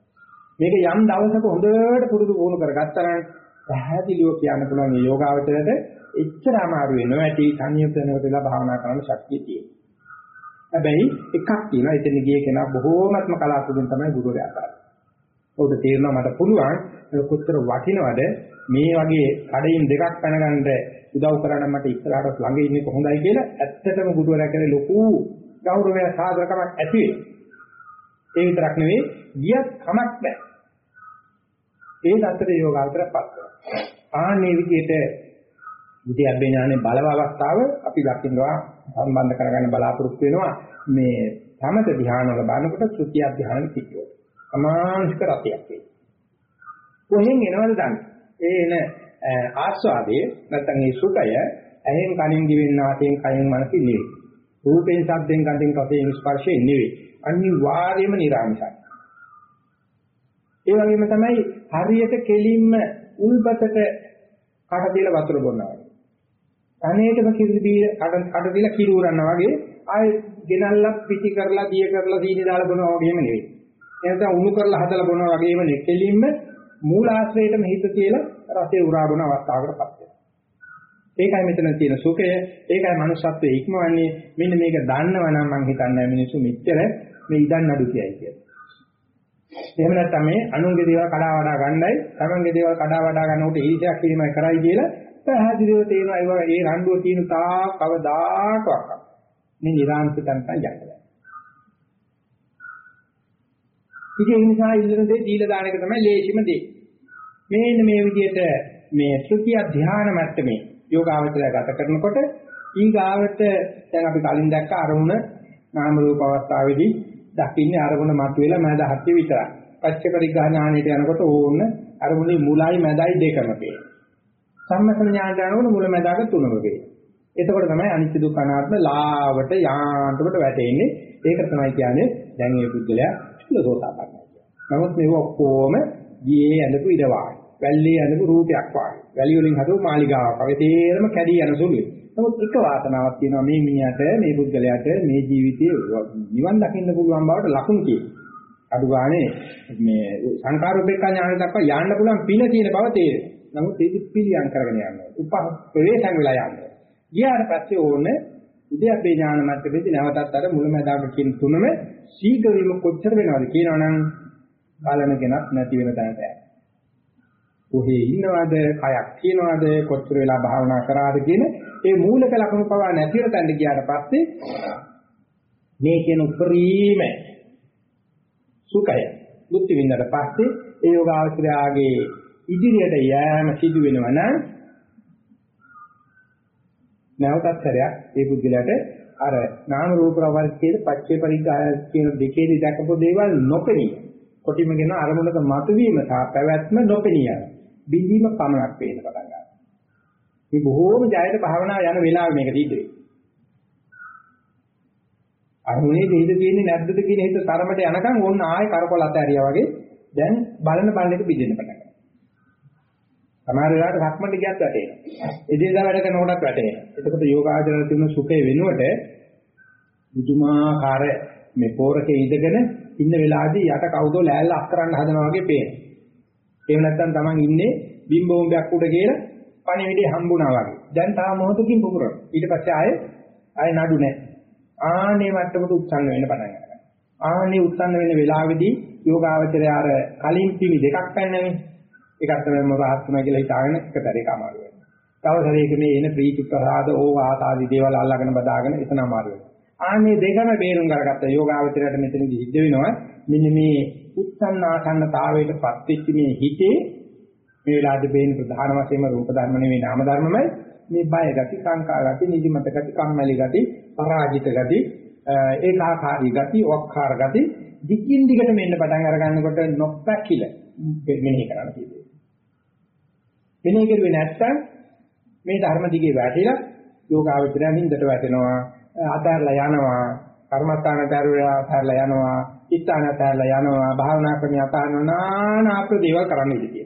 මේක යම් දවසක හොඳට පුරුදු වුණු කරගත්තා නම් පැහැදිලිව කියන්න පුළුවන් මේ යෝගාවචරයට එච්චර අමාරු වෙනව ඇටි සංයුක්ත වෙනකොට වෙලා භාවනා කරන්න ශක්තිය තියෙනවා. හැබැයි එකක් තියෙනවා එතන ගියේ කෙනා බොහෝමත්ම කලාතුරකින් තමයි ගුරුවරයා කරන්නේ. උඩ තේරෙනවා මට පුළුවන් කොච්චර වටිනවද මේ වගේ කඩින් දෙකක් පැනගන්න උදව් කරන්න මට ඉස්සරහට ළඟ ඉන්නේ කොහොඳයි කියලා ඇත්තටම ගුරුවරයා කරේ ලොකු ගෞරවය සාදරකමක් ඇති වෙනවා. ඒ විතරක් නෙවෙයි ගියත් කමක් නැහැ. ඒ தත්තර යෝගාවතරපත් කරනවා. ආන්නේ විදිහට විද්‍යාභ්‍ය ඥානේ බලව අවස්ථාව අපි දකින්නවා සම්බන්ධ කරගන්න බලාපොරොත්තු වෙනවා මේ සමත ධ්‍යාන වල බලනකොට ත්‍ෘතිය ධ්‍යාන පිටියෝ. අමානුෂික රතියක් වේ. කොහෙන් එනවද දන්නේ? ඒ එන ආස්වාදයේ නැත්නම් ඒ සුඛය ඇහෙන් කනින් දිවෙන් නාසයෙන් කයෙන් මනසින් නෙවෙයි. රූපෙන් ශබ්දෙන් ගන්ධෙන් රසයෙන් ස්පර්ශයෙන් නෙවෙයි. අනිවාර්යයෙන්ම නිර්ආමිෂයි. ඒ වගේම තමයි හරියට කෙලින්ම උල්පතට කට දීලා වතුර බොනවා. අනේකම කිරි දී කට කට දීලා කිරි උරනවා වගේ ආයේ ගෙනල්ලා පිටි කරලා දිය කරලා සීනි දාලා බොනවා වගේම නෙවෙයි. එහෙනම් උණු කරලා හදලා බොනවා වගේම නෙවෙයි. කෙලින්ම මූලාශ්‍රයටම හිත තියලා රසය උරා බොන අවස්ථාවකටපත් වෙනවා. ඒකයි මෙතන තියෙන සුඛය, ඒකයි manussත්වයේ ඉක්මවන්නේ. මෙන්න මේක දන්නවනම් මම හිතන්නේ මිනිස්සු මෙච්චර මේ ඉදන් අඩු කියයි කියලා. එහෙම නැත්නම් මේ අනුන්ගේ දේවල් කඩා වඩා ගන්නයි, තමන්ගේ දේවල් කඩා වඩා ගන්නකොට ඊර්ෂ්‍යා කිරීමයි කරයි කියලා පැහැදිලිව තේරෙනවා ඒ වගේ ඒ රණ්ඩුව තියෙන තා කවදාකවත් මේ නිරාන්ත තන්ට යන්නේ. ඉතින් ඒ නිසා ඉල්ලන දේ දීලා දාන එක තමයි ලේසිම දේ. මේන්න මේ විදිහට මේ ත්‍ෘතිය ධ්‍යාන මට්ටමේ යෝගාවචරය ගත කරනකොට ඊගාවට දැන් අපි කලින් දැක්ක අරමුණ නාම රූප අවස්ථාවේදී දකින්නේ අරමුණ මතුවෙලා මම දහත්ති විතරයි. පච්චපරිග්‍රහ ඥානයට යනකොට ඕන්න අරමුණේ මුලයි මැදයි දෙකම පේනවා. සම්මතන ඥානයට යනකොට මුල මැදක තුනම පේනවා. එතකොට තමයි අනිත්‍ය දුක්ඛ අනාත්ම ලාවට යාන්තමට වැටෙන්නේ. ඒක තමයි කියන්නේ දැන් මේ පුද්ගලයා චුල්ලසෝතාපන්නයි. නමුත් මේක ඔක්කොම ගියේ ඇඳපු ඉර වායි. වැල්ලේ ඇඳපු රූපයක් වායි. වැලි වලින් හදපු මාලිගාවක් වගේ තේරම කැඩී යන සුළුයි. නමුත් එක වාසනාවක් තියෙනවා මේ මිනිහට මේ පුද්ගලයාට මේ ජීවිතයේ නිවන් දකින්න පුළුවන් බවට ලකුණු තියෙනවා. අඩු ගානේ මේ සංකාරෝපේක්ඛ ඥාන දක්වා යන්න පුළුවන් පින තියෙන බව තේරෙනවා. නමුත් ඒක පිළියම් කරගෙන යනවා. උප ප්‍රවේශම් වෙලා යනවා. ගියාට පස්සේ ඕනේ උද්‍යප්පේ ඥාන මට්ටමේදී නැවතත් අර මුලමදාග කියන තුනම සීඝ වීම කොච්චර වෙනවද කියනවනම් බලන කෙනක් නැති වෙන තැනට යනවා. කොහේ ඉන්නවද, කයක් තියනවද, කොච්චර වෙලා භාවනා කරාද කියන ඒ මූලික ලක්ෂණ පවා නැතිව තැන්න ගියාට පස්සේ මේ කියන උපරිම සුඛය බුද්ධ විඳලා පස්සේ ඒ යෝගාවචරයාගේ ඉදිරියට යෑම සිදු වෙනවා නම් නැවතත් සැරයක් ඒ පුද්ගලයාට අර නාම රූප ප්‍රවර්තයේ පච්චේ පරිග්‍රහය කියන දෙකේදී දැකපු දේවල් නොපෙනී කොටිම කියන අරමුණක මතුවීම සහ පැවැත්ම නොපෙනී යන බිඳීම පමණක් පේන පටන් ගන්නවා. මේ බොහෝම ජයයට භාවනා යන වෙලාව මේක දීදේ. අරමුණේ දෙහිද තියෙන්නේ නැද්දද කියන හිත තරමට යනකම් ඕන්න ආයෙ කරකොල අතහැරියා වගේ දැන් බලන බලන එක බිඳෙන්න පටන් ගන්නවා. සමහර වෙලාවට සක්මන්ට ගියත් වැටෙනවා. එදිනදා වැඩ කරනකොටත් වැටෙනවා. එතකොට යෝගාචරණ තියෙන සුඛය වෙනුවට බුදුමාකාර මේ පෝරකේ ඉඳගෙන ඉන්න වෙලාවේදී යට කවුදෝ ලෑල්ල අක්කරන්න හදනවා වගේ පේනවා. එහෙම නැත්නම් Taman ඉන්නේ බිම් බෝම්බයක් උඩ කියලා පණිවිඩය හම්බුණා වගේ. දැන් තාම මොහොතකින් පුපුරන. ඊට පස්සේ ආයේ ආයේ නඩු නැහැ. ආනේ මට්ටමට උත්සන්න වෙන්න පටන් ගන්නවා. ආනේ උත්සන්න වෙන වෙලාවේදී යෝගාවචරය අර කලින් පිළි දෙකක් පැනනනේ. එකක් තමයි මොරහත් තුනා කියලා හිතාගෙන එකතරේක අමාරු වෙනවා. තව සැරේක මේ එන ප්‍රීති ප්‍රසාද ඕ ආතාදී දේවල් අල්ලගෙන බදාගෙන එතන අමාරු වෙනවා. ආනේ දෙකම බේරුම් කරගත්ත යෝගාවචරයට මෙතනදී සිද්ධ වෙනවා. මෙන්න මේ උත්සන්නාසන්නතාවයටපත් වෙච්ච මේ හිතේ මේ වෙලාවට බේන ප්‍රධාන වශයෙන්ම රූප ධර්ම නෙවෙයි නාම ධර්මමයි මේ බය ගති, සංකා ගති, නිදිමත ගති, කම්මැලි ගති, පරාජිත ගති, ඒකාකාරී ගති, ඔක්කාර ගති දිගින් දිගට මෙන්න පටන් අර ගන්නකොට නොපැකිල මෙනෙහි කරන්න තියෙනවා. මෙනෙහි කරුවේ නැත්නම් මේ ධර්ම දිගේ වැටිලා යෝගාවචරය නින්දට වැටෙනවා, අතහැරලා යනවා, කර්මස්ථාන අතහැරලා යනවා, ඉස්ථාන අතහැරලා යනවා, භාවනා ක්‍රම අතහරිනවා, নানা ආකාර දේවල් කරන්න ඉඩ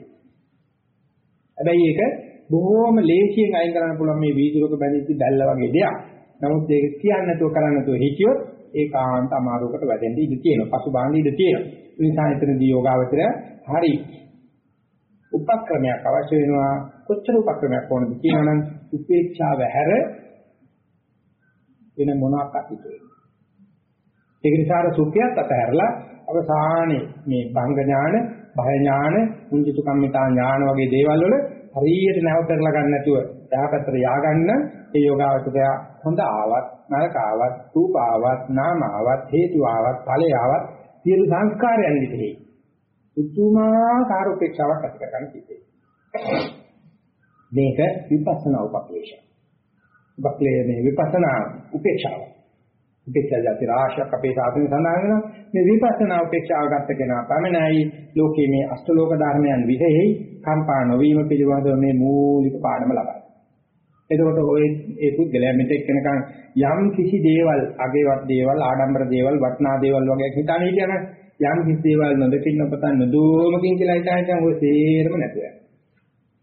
හැබැයි ඒක බොහොම ලේසියෙන් අයින් කරන්න පුළුවන් මේ වීදුරක බැඳිච්ච දැල්ල වගේ දෙයක්. නමුත් ඒක කියන්නේ නැතුව කරන්න නැතුව හිටියොත් ඒකාන්ත අමාරුවකට වැටෙන්න ඉඩ තියෙනවා. පසු බාහිර ඉඩ තියෙනවා. ඒ නිසා එතනදී යෝගාවචරය හරි උපක්‍රමයක් අවශ්‍ය වෙනවා. කොච්චර උපක්‍රමයක් ඕනද කියනවනම් උපේක්ෂාව හැර වෙන මොනවාක්වත් ඉතුරු ඒක නිසා අර සුඛයත් අතහැරලා අවසානයේ මේ භංග ඥාන, භය ඥාන, මුංජිතු කම්මිතා ඥාන වගේ දේවල් වල හරියට නැවත කරලා ගන්න නැතුව දහපතර ය아가න්න ඒ යෝගාවචරය හොඳ ආවත් නරක ආවත් රූප ආවත් නාම ආවත් හේතු ආවත් ඵලය ආවත් සියලු සංස්කාරයන් විදිහේ උතුමාකාර උපේක්ෂාවක් ඇති කරගන්න කිව්වේ. මේක විපස්සනා උපක්ලේශය. උපක්ලේ මේ විපස්සනා උපේක්ෂාව. උපේක්ෂා જાති රාශියක් අපේ සාසනය සඳහන් වෙනවා. මේ විපස්සනා උපේක්ෂාව ගත කෙනා පමණයි ලෝකයේ මේ අෂ්ටලෝක ධර්මයන් විශේෂයි කම්පා නොවීම පිළිබඳව මේ මූලික පාඩම ලබන්නේ. එතකොට ඔය ඒ පුද්ගලයා මෙතෙක් වෙනකන් යම් කිසි දේවල් අගේවත් දේවල් ආඩම්බර දේවල් වටනා දේවල් වගේ හිතාන හිටියනම් යම් කිසි දේවල් නොදකින් නොපතන් නොදෝමකින් කියලා හිතාගෙන ඔය තේරම නැතුව යනවා.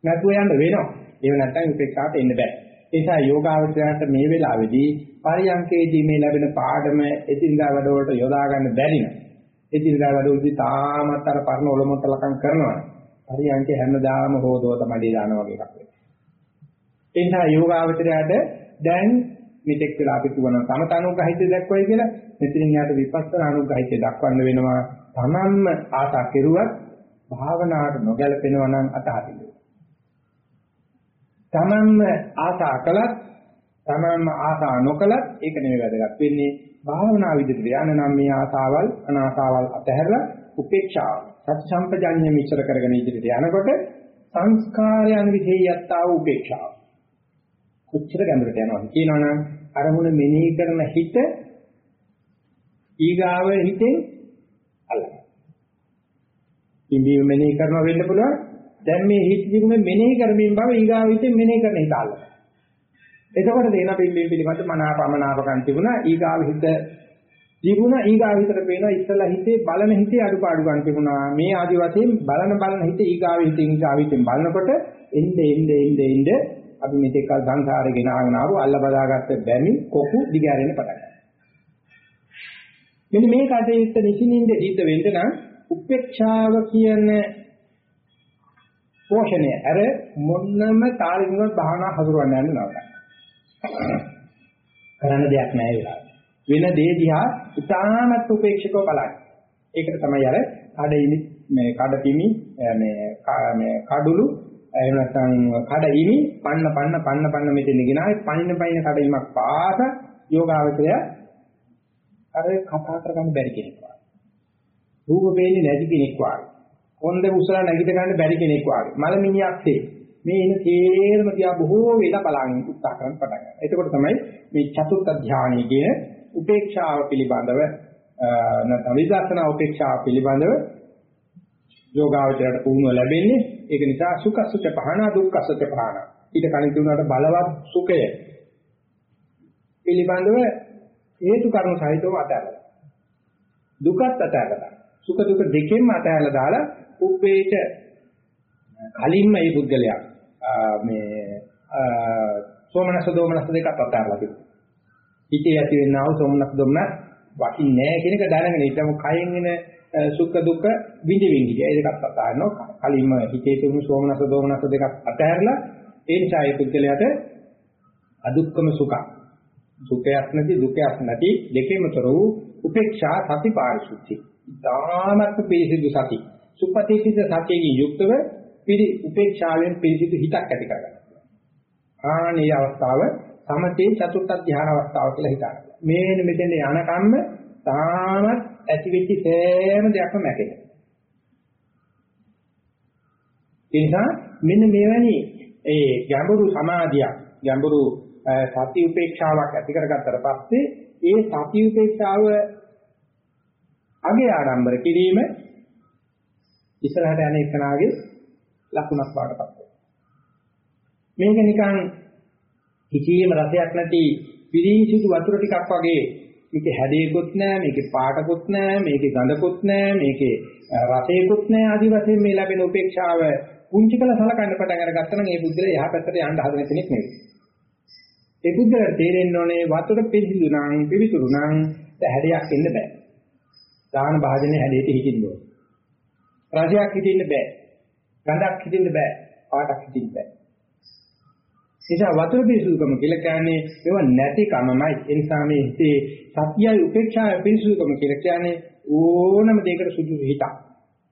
නැතුව යන්න වෙනවා. ඒව නැත්තම් උපේක්ෂාවට එන්න බෑ. ඒ නිසා යෝගාවචරයට මේ වෙලාවේදී පරියන්කේදී මේ ලැබෙන පාඩම එදිනදා වැඩවලට යොදා ගන්න බැරි නම් එදිනදා වැඩවලදී තාමත් අර පරණ ඔලොමොට්ටලකම් කරනවා. පරියන්කේ හැමදාම හොදවත මඩේ දානවා වගේ එකක් වෙනවා. ඒ නිසා යෝගාවචරයට දැන් මෙතෙක් වෙලා අපි කියවන සමතනුග්‍රහිතය දක්වයි කියලා මෙතනින් යාට විපස්සනා අනුග්‍රහිතය දක්වන්න වෙනවා. තමන්ම ආසා කෙරුවත් භාවනාවට නොගැලපෙනවා නම් අතහරින්න. තමන්ම ආසා කළත් තමන්ම ආසා නොකළත් ඒක නෙමෙයි වැදගත් වෙන්නේ භාවනා විදිහට යන නම් මේ ආසාවල් අනාසාවල් අතහැරලා උපේක්ෂාව සති සම්පජාඤ්ඤය මිශ්‍ර කරගෙන ඉදිරියට යනකොට සංස්කාරයන් විශේෂ යත්තා වූ උපේක්ෂාව කොච්චර ගැඹුරට යනවද කියනවනම් අරමුණ මෙනෙහි කරන හිත ඊගාව හිතෙන් අල්ලනවා. ඉඹීම මෙනෙහි කරනවා වෙන්න පුළුවන්. දැන් මේ හිත දිගුම මෙනෙහි කරමින් බව ඊගාව හිතෙන් මෙනෙහි කරන හිත අල්ලනවා. එතකොට දෙන පිළිඹින් පිළිබඳ මනාපමනාපකම් තිබුණා ඊගාව හිත තිබුණා ඊගාව හිතට පේනවා ඉස්සලා හිතේ බලන හිතේ අඩුපාඩුකම් තිබුණා මේ ආදි වශයෙන් බලන බලන හිත ඊගාව හිතෙන් ඊගාව හිතෙන් බලනකොට එnde එnde එnde එnde අපි මෙතෙක් කල සංසාරේ ගෙනාගෙන ආපු අල්ල බදාගත්ත බැමි කොකු දිගහැරෙන්න පටන් ගන්නවා. මෙන්න මේ කටයුත්ත නිසින්ින්ද හිත වෙන්න නම් උපේක්ෂාව කියන පෝෂණය අර මොන්නම තාලෙකින්වත් භාවනා හසුරවන්න යන්න නවතයි. කරන්න දෙයක් නැහැ වෙලා. වෙන දේ දිහා ඉතාමත් උපේක්ෂකව බලන්න. ඒකට තමයි අර කඩිමි මේ කඩපිමි මේ මේ කඩුළු එහෙම නැත්නම් කඩිමි පන්න පන්න පන්න පන්න මෙතන ගෙනාවේ පනින පනින කඩිමක් පාස යෝගාවචරය අර කතා කරගන්න බැරි කෙනෙක් වගේ. රූප පේන්නේ නැති කෙනෙක් වගේ. කොන්ද උසලා නැගිට ගන්න බැරි කෙනෙක් වගේ. මලමිණියක්සේ මේ එන තේරම දිහා බොහෝ වෙලා බලන් උත්සාහ කරන්න පටන් ගන්නවා. එතකොට තමයි මේ චතුර්ථ ධානයේ කියන උපේක්ෂාව පිළිබඳව නැත්නම් විදර්ශනා උපේක්ෂාව පිළිබඳව යෝගාවචරයට පුහුණුව ලැබෙන්නේ. ඒක නිසා සුඛසුඛ පහන දුක්ඛසුඛ පහන. ඊට කලින් දුන්නාට බලවත් සුඛය පිළිබඳව හේතු කර්ම සහිතව අතහැරලා. දුකත් අතහැරලා. සුඛ දුක දෙකෙන්ම අතහැරලා දාලා උපේට කලින්ම මේ පුද්ගලයා මේ සෝමනස දෝමනස දෙකත් අතහැරලා තිබුණා. හිතේ ඇති වෙනා වූ සෝමනස දෝමනස් වටින්නේ නැහැ කියන එක දැනගෙන ඉතම කයෙන් එන සුඛ දුක විඳි විඳි. ඒ දෙකත් අතහරිනවා. කලින්ම හිතේ තිබුණු සෝමනස දෝමනස දෙකත් අතහැරලා ඒ නිසා මේ පුද්ගලයාට අදුක්කම සුඛ සුඛයක් නැති දුකයක් නැති දෙකෙමතර වූ උපේක්ෂා සති පාරිශුද්ධි. ඊටාමත් පිරිසිදු සති. සුපතිසිත සතියකින් යුක්තව පිරි උපේක්ෂාවෙන් පිරිසිදු හිතක් ඇති කරගන්නවා. ආනේ අවස්ථාව සමතේ චතුර්ථ ධ්‍යාන අවස්ථාව කියලා හිතනවා. මේන මෙතන යනකම්ම තාමත් ඇති වෙච්ච සෑම දෙයක්ම මැකෙනවා. ඒ නිසා මෙන්න මෙවැනි ඒ ගැඹුරු සමාධියක් ගැඹුරු සති උපේක්ෂාවක් ඇති කරගත්තට පස්සේ ඒ සති උපේක්ෂාව අගේ ආරම්භර කිරීම ඉස්සරහට යන එකනාගේ ලකුණක් වාටපත් වෙනවා. මේක නිකන් කිසියම් රසයක් නැති පිරිසිදු වතුර ටිකක් වගේ මේකේ හැඩයකුත් නැහැ මේකේ පාටකුත් නැහැ මේකේ ගඳකුත් නැහැ මේකේ රසයකුත් නැහැ ආදි වශයෙන් මේ ලැබෙන උපේක්ෂාව පුංචි කළ සලකන්න පටන් අරගත්තා නම් ඒ බුද්ධලේ යහ පැත්තට යන්න හදන කෙනෙක් නෙවෙයි. ඒ බුද්ධලට තේරෙන්න ඕනේ වතුර පිළිසිදු නම් පිවිතුරු නම් හැඩයක් එන්න බෑ. දාන භාජනයේ හැඩයට හිටින්න ඕනේ. රසයක් හිටින්න බෑ. ගඳක් හිටින්න බෑ. පාටක් හිටින්න බෑ. නිසා වතුර පිරිසුදුකම කියලා කියන්නේ ඒව නැතිකමමයි. ඒ නිසා මේ හිතේ සත්‍යය උපේක්ෂාය පිරිසුදුකම කියලා කියන්නේ ඕනම දෙයකට සුදුසු හිතක්.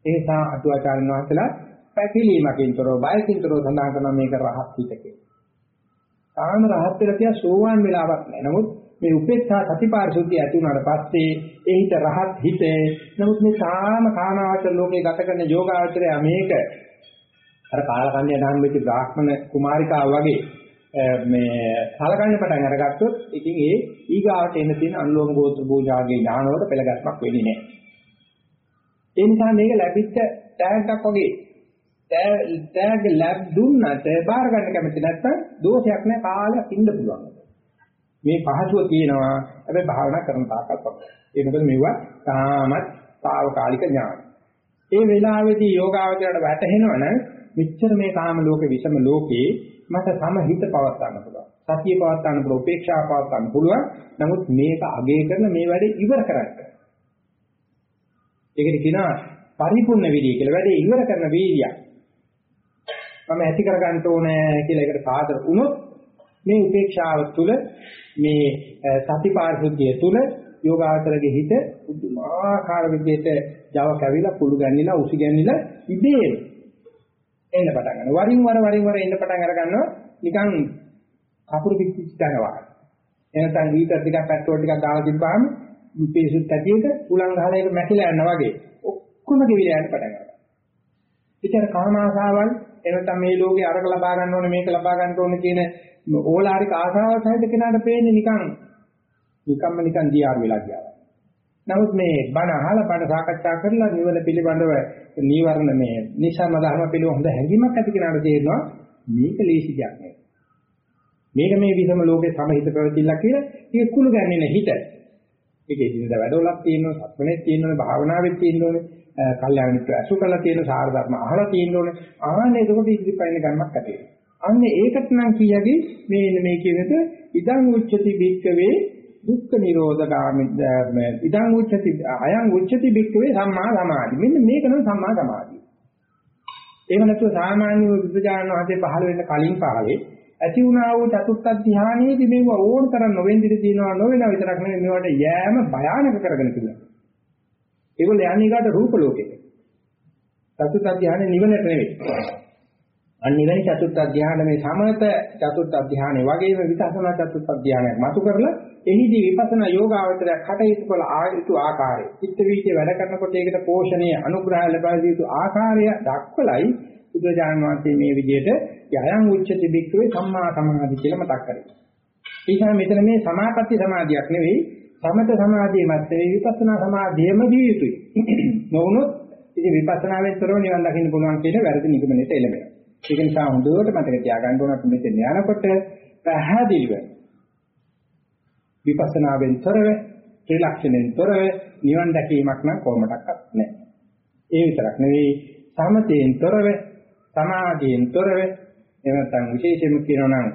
ඒ නිසා අටුවාචාර්යන් වහන්සේලා පැකිලීමකින්තරෝ බයකින්තරෝ සඳහන් කරන මේක රහත් හිත කියලා. තාම රහත් වෙලා තියා සෝවාන් වෙලාවක් නැහැ. නමුත් මේ උපේක්ෂා සතිපාරිශුද්ධිය ඇති වුණාට පස්සේ ඒ හිත රහත් හිතේ නමුත් මේ සාම කාමාවචර ලෝකේ ගත කරන යෝගාවචරය මේක අර කාලකන්‍ය ධම්මෙච්ච බ්‍රාහ්මණ කුමාරිකාව වගේ මේ සලකන්න පටන් අරගත්තොත් ඉතින් ඒ ඊගාවට එන තියෙන අනුලෝම ගෝත්‍ර පූජාගේ ඥානවල පෙළගස්මක් වෙන්නේ නැහැ. ඒ නිසා මේක ලැබිච්ච ටැග්ගක් වගේ ටැග් ලැබ් දුන්නට බාර ගන්න කැමති නැත්නම් දෝෂයක් නැහැ කාලයක් ඉන්න පුළුවන්. මේ පහසුව තියෙනවා හැබැයි භාවනා කරන තාක්කල් පමණයි. ඒ මොකද මේවා තාමත් తాවකාලික ඥාන. ඒ වෙලාවේදී යෝගාවචරයට වැටහෙනවනම් මෙච්චර මේ කාම ලෝකේ විසම ලෝකේ මට සමහිත පවත් ගන්න පුළුවන්. සතිය පවත් ගන්න පුළුවන්, උපේක්ෂා පවත් ගන්න පුළුවන්. නමුත් මේක අගය කරන මේ වැඩේ ඉවර කරන්න. ඒකට කියනවා පරිපූර්ණ විදිය කියලා. වැඩේ ඉවර කරන වීර්යය. මම ඇති කර ගන්න ඕනේ කියලා ඒකට සාදර වුණොත් මේ උපේක්ෂාව තුළ මේ සතිපාරිශුද්ධිය තුළ යෝගාචරගේ හිත උතුමාකාර විදිහට Java කැවිලා කුළු ගැන්නිලා උසි ගැන්නිලා ඉබේම එන්න පටන් ගන්නවා. වරින් වර වරින් වර එන්න පටන් අර ගන්නවා නිකන් කපුරු පිටිච්ච දනවා. එනසම් වීතර ටිකක් පැට්‍රෝල් ටිකක් දාලා තිබ්බාම පිසුත් ඇටියක උලන් ගහලා ඒක මැකිලා යනවා වගේ ඔක්කොම ගෙවිලා යන්න පටන් ගන්නවා. ඉතින් කාම ආසාවල් එනසම් මේ ලෝකේ අරක ලබා ගන්න ඕනේ මේක ලබා ගන්න ඕනේ කියන ඕලාරික ආසාවල් සහිත කෙනාට පේන්නේ නිකන් නිකම්ම නිකන් දියාර වෙලා ගියා. නමුත් මේ බණ අහලා බණ සාකච්ඡා කරලා නිවන පිළිබඳව නීවරණ මේ නිසම ධර්ම පිළිබඳ හොඳ හැඟීමක් ඇති කෙනාට තේරෙනවා මේක ලේසි දෙයක් නෙවෙයි. මේක මේ විසම ලෝකේ සමහිත ප්‍රවතිල්ලක් කියලා ඒක කුළු ගැන්නේ හිත. ඒකේ ඉඳලා වැඩවලක් තියෙනවා, සත්වනේ තියෙනවා, භාවනාවෙත් තියෙනෝනේ, කල්යාණ මිත්‍ර ඇසු කරලා තියෙන සාර ධර්ම අහලා තියෙනෝනේ. ආන්නේ එතකොට ඉදිරිපයින් ගන්නක් ඇති වෙනවා. අන්නේ ඒකට නම් කියකි මේ මේ කියනද ඉදං උච්චති බික්කවේ දුක්ඛ නිරෝධගාමි ඉදං උච්චති අයං උච්චති බික්කවේ සම්මා සමාධි මෙන්න මේක නම් සම්මා සමාධිය එහෙම නැතුව සාමාන්‍ය විද්‍යාන වාදයේ පහළ වෙන්න කලින් පහලේ ඇති වුණා වූ චතුත්ථ ධානයේදී මේව ඕන තරම් නොවෙන්දිරි තියෙනවා නොවෙන විතරක් නෙවෙයි මේවට යෑම භයානක කරගෙන තිබුණා. ඒගොල්ලෝ යන්නේ ඊගාට රූප ලෝකෙට. චතුත්ථ ධානය නිවනට නෙවෙයි අනිවෙනි චතුත්ථ ධානය මේ සමත චතුත්ථ ධානය වගේම විදර්ශනා චතුත්ථ ධානයක් මතු කරලා එහිදී විපස්සනා යෝගාවචරය කටයුතු කළ ආයුතු ආකාරය චිත්ත වීතිය වැඩ කරනකොට ඒකට පෝෂණය අනුග්‍රහය ලබා දී යුතු ආකාරය දක්වලයි බුදුජානක වහන්සේ මේ විදිහට යයන් උච්චති බික්කවේ සම්මා සමාධි කියලා මතක් කරේ. ඒ නිසා මෙතන මේ සමාපatti සමාධියක් නෙවෙයි සමත සමාධියමත් නෙවෙයි විපස්සනා සමාධියම දිය යුතුයි. නොවුනොත් ඉතින් විපස්සනාවෙන් තොරව නිවන් දකින්න පුළුවන් කියන වැරදි නිගමනයට එළඹෙනවා. ඒක නිසා හොඳට මතක තියාගන්න ඕන අපි මෙතන යනකොට පැහැදිලිව විපස්සනාවෙන් තොරව ත්‍රිලක්ෂණයෙන් තොරව නිවන් දැකීමක් නම් කොහොමඩක්වත් නැහැ. ඒ විතරක් නෙවෙයි සමතයෙන් තොරව සමාධියෙන් තොරව එහෙම නැත්නම් විශේෂයෙන්ම කියනවා නම්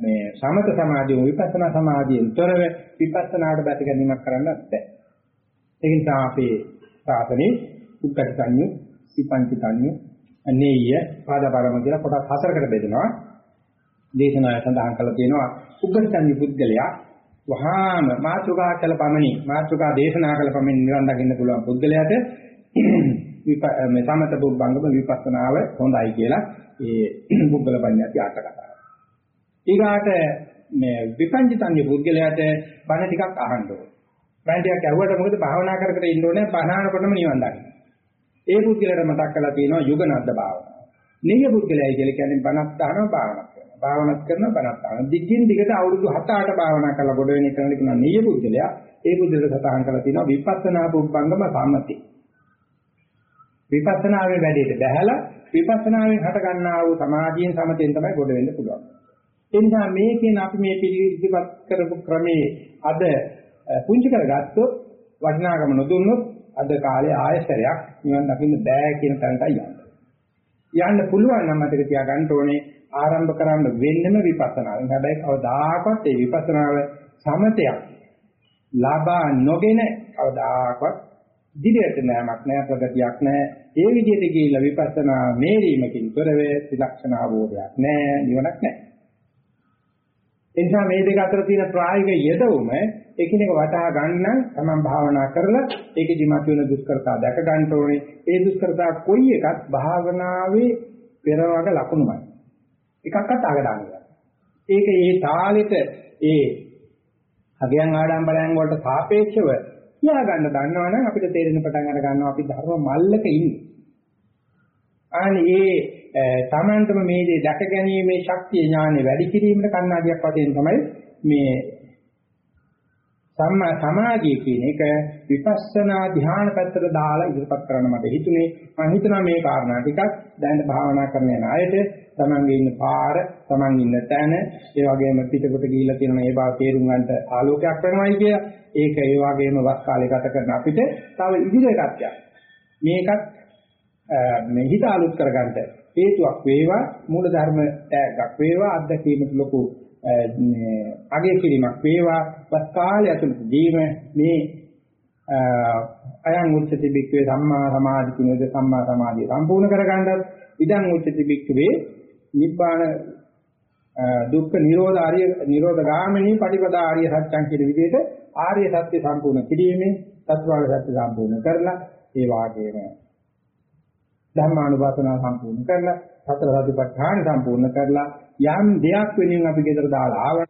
මේ සමත සමාධිය විපස්සනා සමාධියෙන් තොරව විපස්සනාට බැස ගැනීමක් කරන්න බෑ. ඒ නිසා අපේ සාසනේ උත්තර සංයු විපංච සංයු අනේය පාදපරම කියලා කොටස් හතරකට බෙදෙනවා. දේශනාවේ සඳහන් කරලා තියෙනවා උත්තර සංයු පුද්ගලයා වහාම මාත්‍රිකා කළ පමණි මාත්‍රිකා දේශනා කළ පමණි නිවන් දකින්න පුළුවන් පුද්ගලයාට මේ සමත බුද්ධංගම විපස්සනාව හොඳයි කියලා ඒ බුද්ධල පඤ්ඤාති ආට කතාව. ඊගාට මේ විපංචිතන්‍ය පුද්ගලයාට බණ ටිකක් අහන්න ඕනේ. බණ ටිකක් ඇහුවට මොකද භාවනා කර කර ඉන්න ඕනේ බණහනකොටම නිවන් දකින්න. ඒ පුද්ගලයාට මතක් කරලා තියෙනවා යුගනද්ද භාවනාව. නිය පුද්ගලයයි කියලා කියන්නේ බණක් දානවා භාවනාවක්. භාවනාත් කරන බණක් අහන. දිගින් දිගට අවුරුදු 7-8 භාවනා කරලා ගොඩ වෙන කෙනෙක් කියන නිය පුද්ගලයා ඒ පුද්ගලට සතහන් කරලා තියෙනවා විපස්සනා පුබ්බංගම සම්මති. විපස්සනාවේ වැඩේට බැහැලා විපස්සනාවෙන් හට ගන්නා වූ සමාධියෙන් සමතෙන් තමයි ගොඩ වෙන්න පුළුවන්. ඒ නිසා මේකෙන් අපි මේ පිළිවිදිපත් කරපු ක්‍රමේ අද පුංචි කරගත්තොත් වටිනාකම නොදුන්නොත් අද කාලේ ආයසරයක් නිවන් දකින්න බෑ කියන තැනටයි යන්නේ. යන්න පුළුවන් නම් මතක තියාගන්න ඕනේ ආරම්භ කරන්න වෙන්නම විපස්සනාවෙන්. හැබැයි කවදාකවත් ඒ විපස්සනාව සමතයක් ලබා නොගෙන කවදාකවත් දිගට නෑමක් නෑ ප්‍රගතියක් නෑ. ඒ විදිහට ගිහිල්ලා විපස්සනා මේරීමකින් තොරව ත්‍රිලක්ෂණ අවබෝධයක් නෑ නිවනක් නෑ. එනිසා මේ දෙක අතර තියෙන ප්‍රායෝගික යෙදවුම එකිනෙක වටහා ගන්න තමන් භාවනා කරලා ඒකෙදි මතුවෙන දුෂ්කරතා දැක ගන්න ඕනේ. ඒ දුෂ්කරතා කොයි එකත් භාවනාවේ පෙරවග ලකුණුමයි. එකක්වත් අග දාන්න ඒක ඒ තාලෙට ඒ අගයන් ආඩම්බරයන් වලට සාපේක්ෂව කියා ගන්න දන්නවනම් අපිට තේරෙන පටන් අර ගන්නවා අපි ධර්ම මල්ලක ඉන්නේ. අනේ ඒ තමන්ටම මේ දේ දැක ගැනීමේ ශක්තිය ඥානෙ වැඩි කිරීමට කන්නාඩියක් වශයෙන් තමයි මේ සම්මා සමාධිය කියන එක විපස්සනා ධ්‍යාන පැත්තට දාලා ඉදිරිපත් කරන්න මට හිතුනේ මම හිතනවා මේ කාරණා ටිකක් දැන් භාවනා කරන යන අයට තමන්ගේ ඉන්න පාර තමන් ඉන්න තැන ඒ වගේම පිටකොට ගිහිල්ලා තියෙන මේ බව තේරුම් ගන්නට ආලෝකයක් වෙනවයි කිය. ඒක ඒ වගේම වස් කාලේ ගත කරන අපිට තව ඉදිරියටත් මේකත් මේ හිත අලුත් කරගන්න හේතුවක් වේවා මූල ධර්ම ටැග්ගක් වේවා අත්දැකීමට ලොකු මේ අගය කිරීමක් වේවා. බස් කාලය ඇතුළතදීම මේ අයං උච්චති බික්කවේ සම්මා සමාධි කිනෝද සම්මා සමාධිය සම්පූර්ණ කරගන්නත් ඉදං උච්චති බික්කවේ නිබ්බාන දුක්ඛ නිරෝධ ආර්ය නිරෝධ ගාමිනී පටිපදා ආර්ය සත්‍යං කියන විදිහට ආර්ය සත්‍ය සම්පූර්ණ කිරීමෙන් චතුරාර්ය සත්‍ය සම්පූර්ණ කරලා ඒ වාගේම ධර්මානුපස්සනාව සම්පූර්ණ කරලා සතර සතිපට්ඨාන සම්පූර්ණ කරලා යම් දෙයක් වෙනින් අපි ගෙදර දාලා ආවා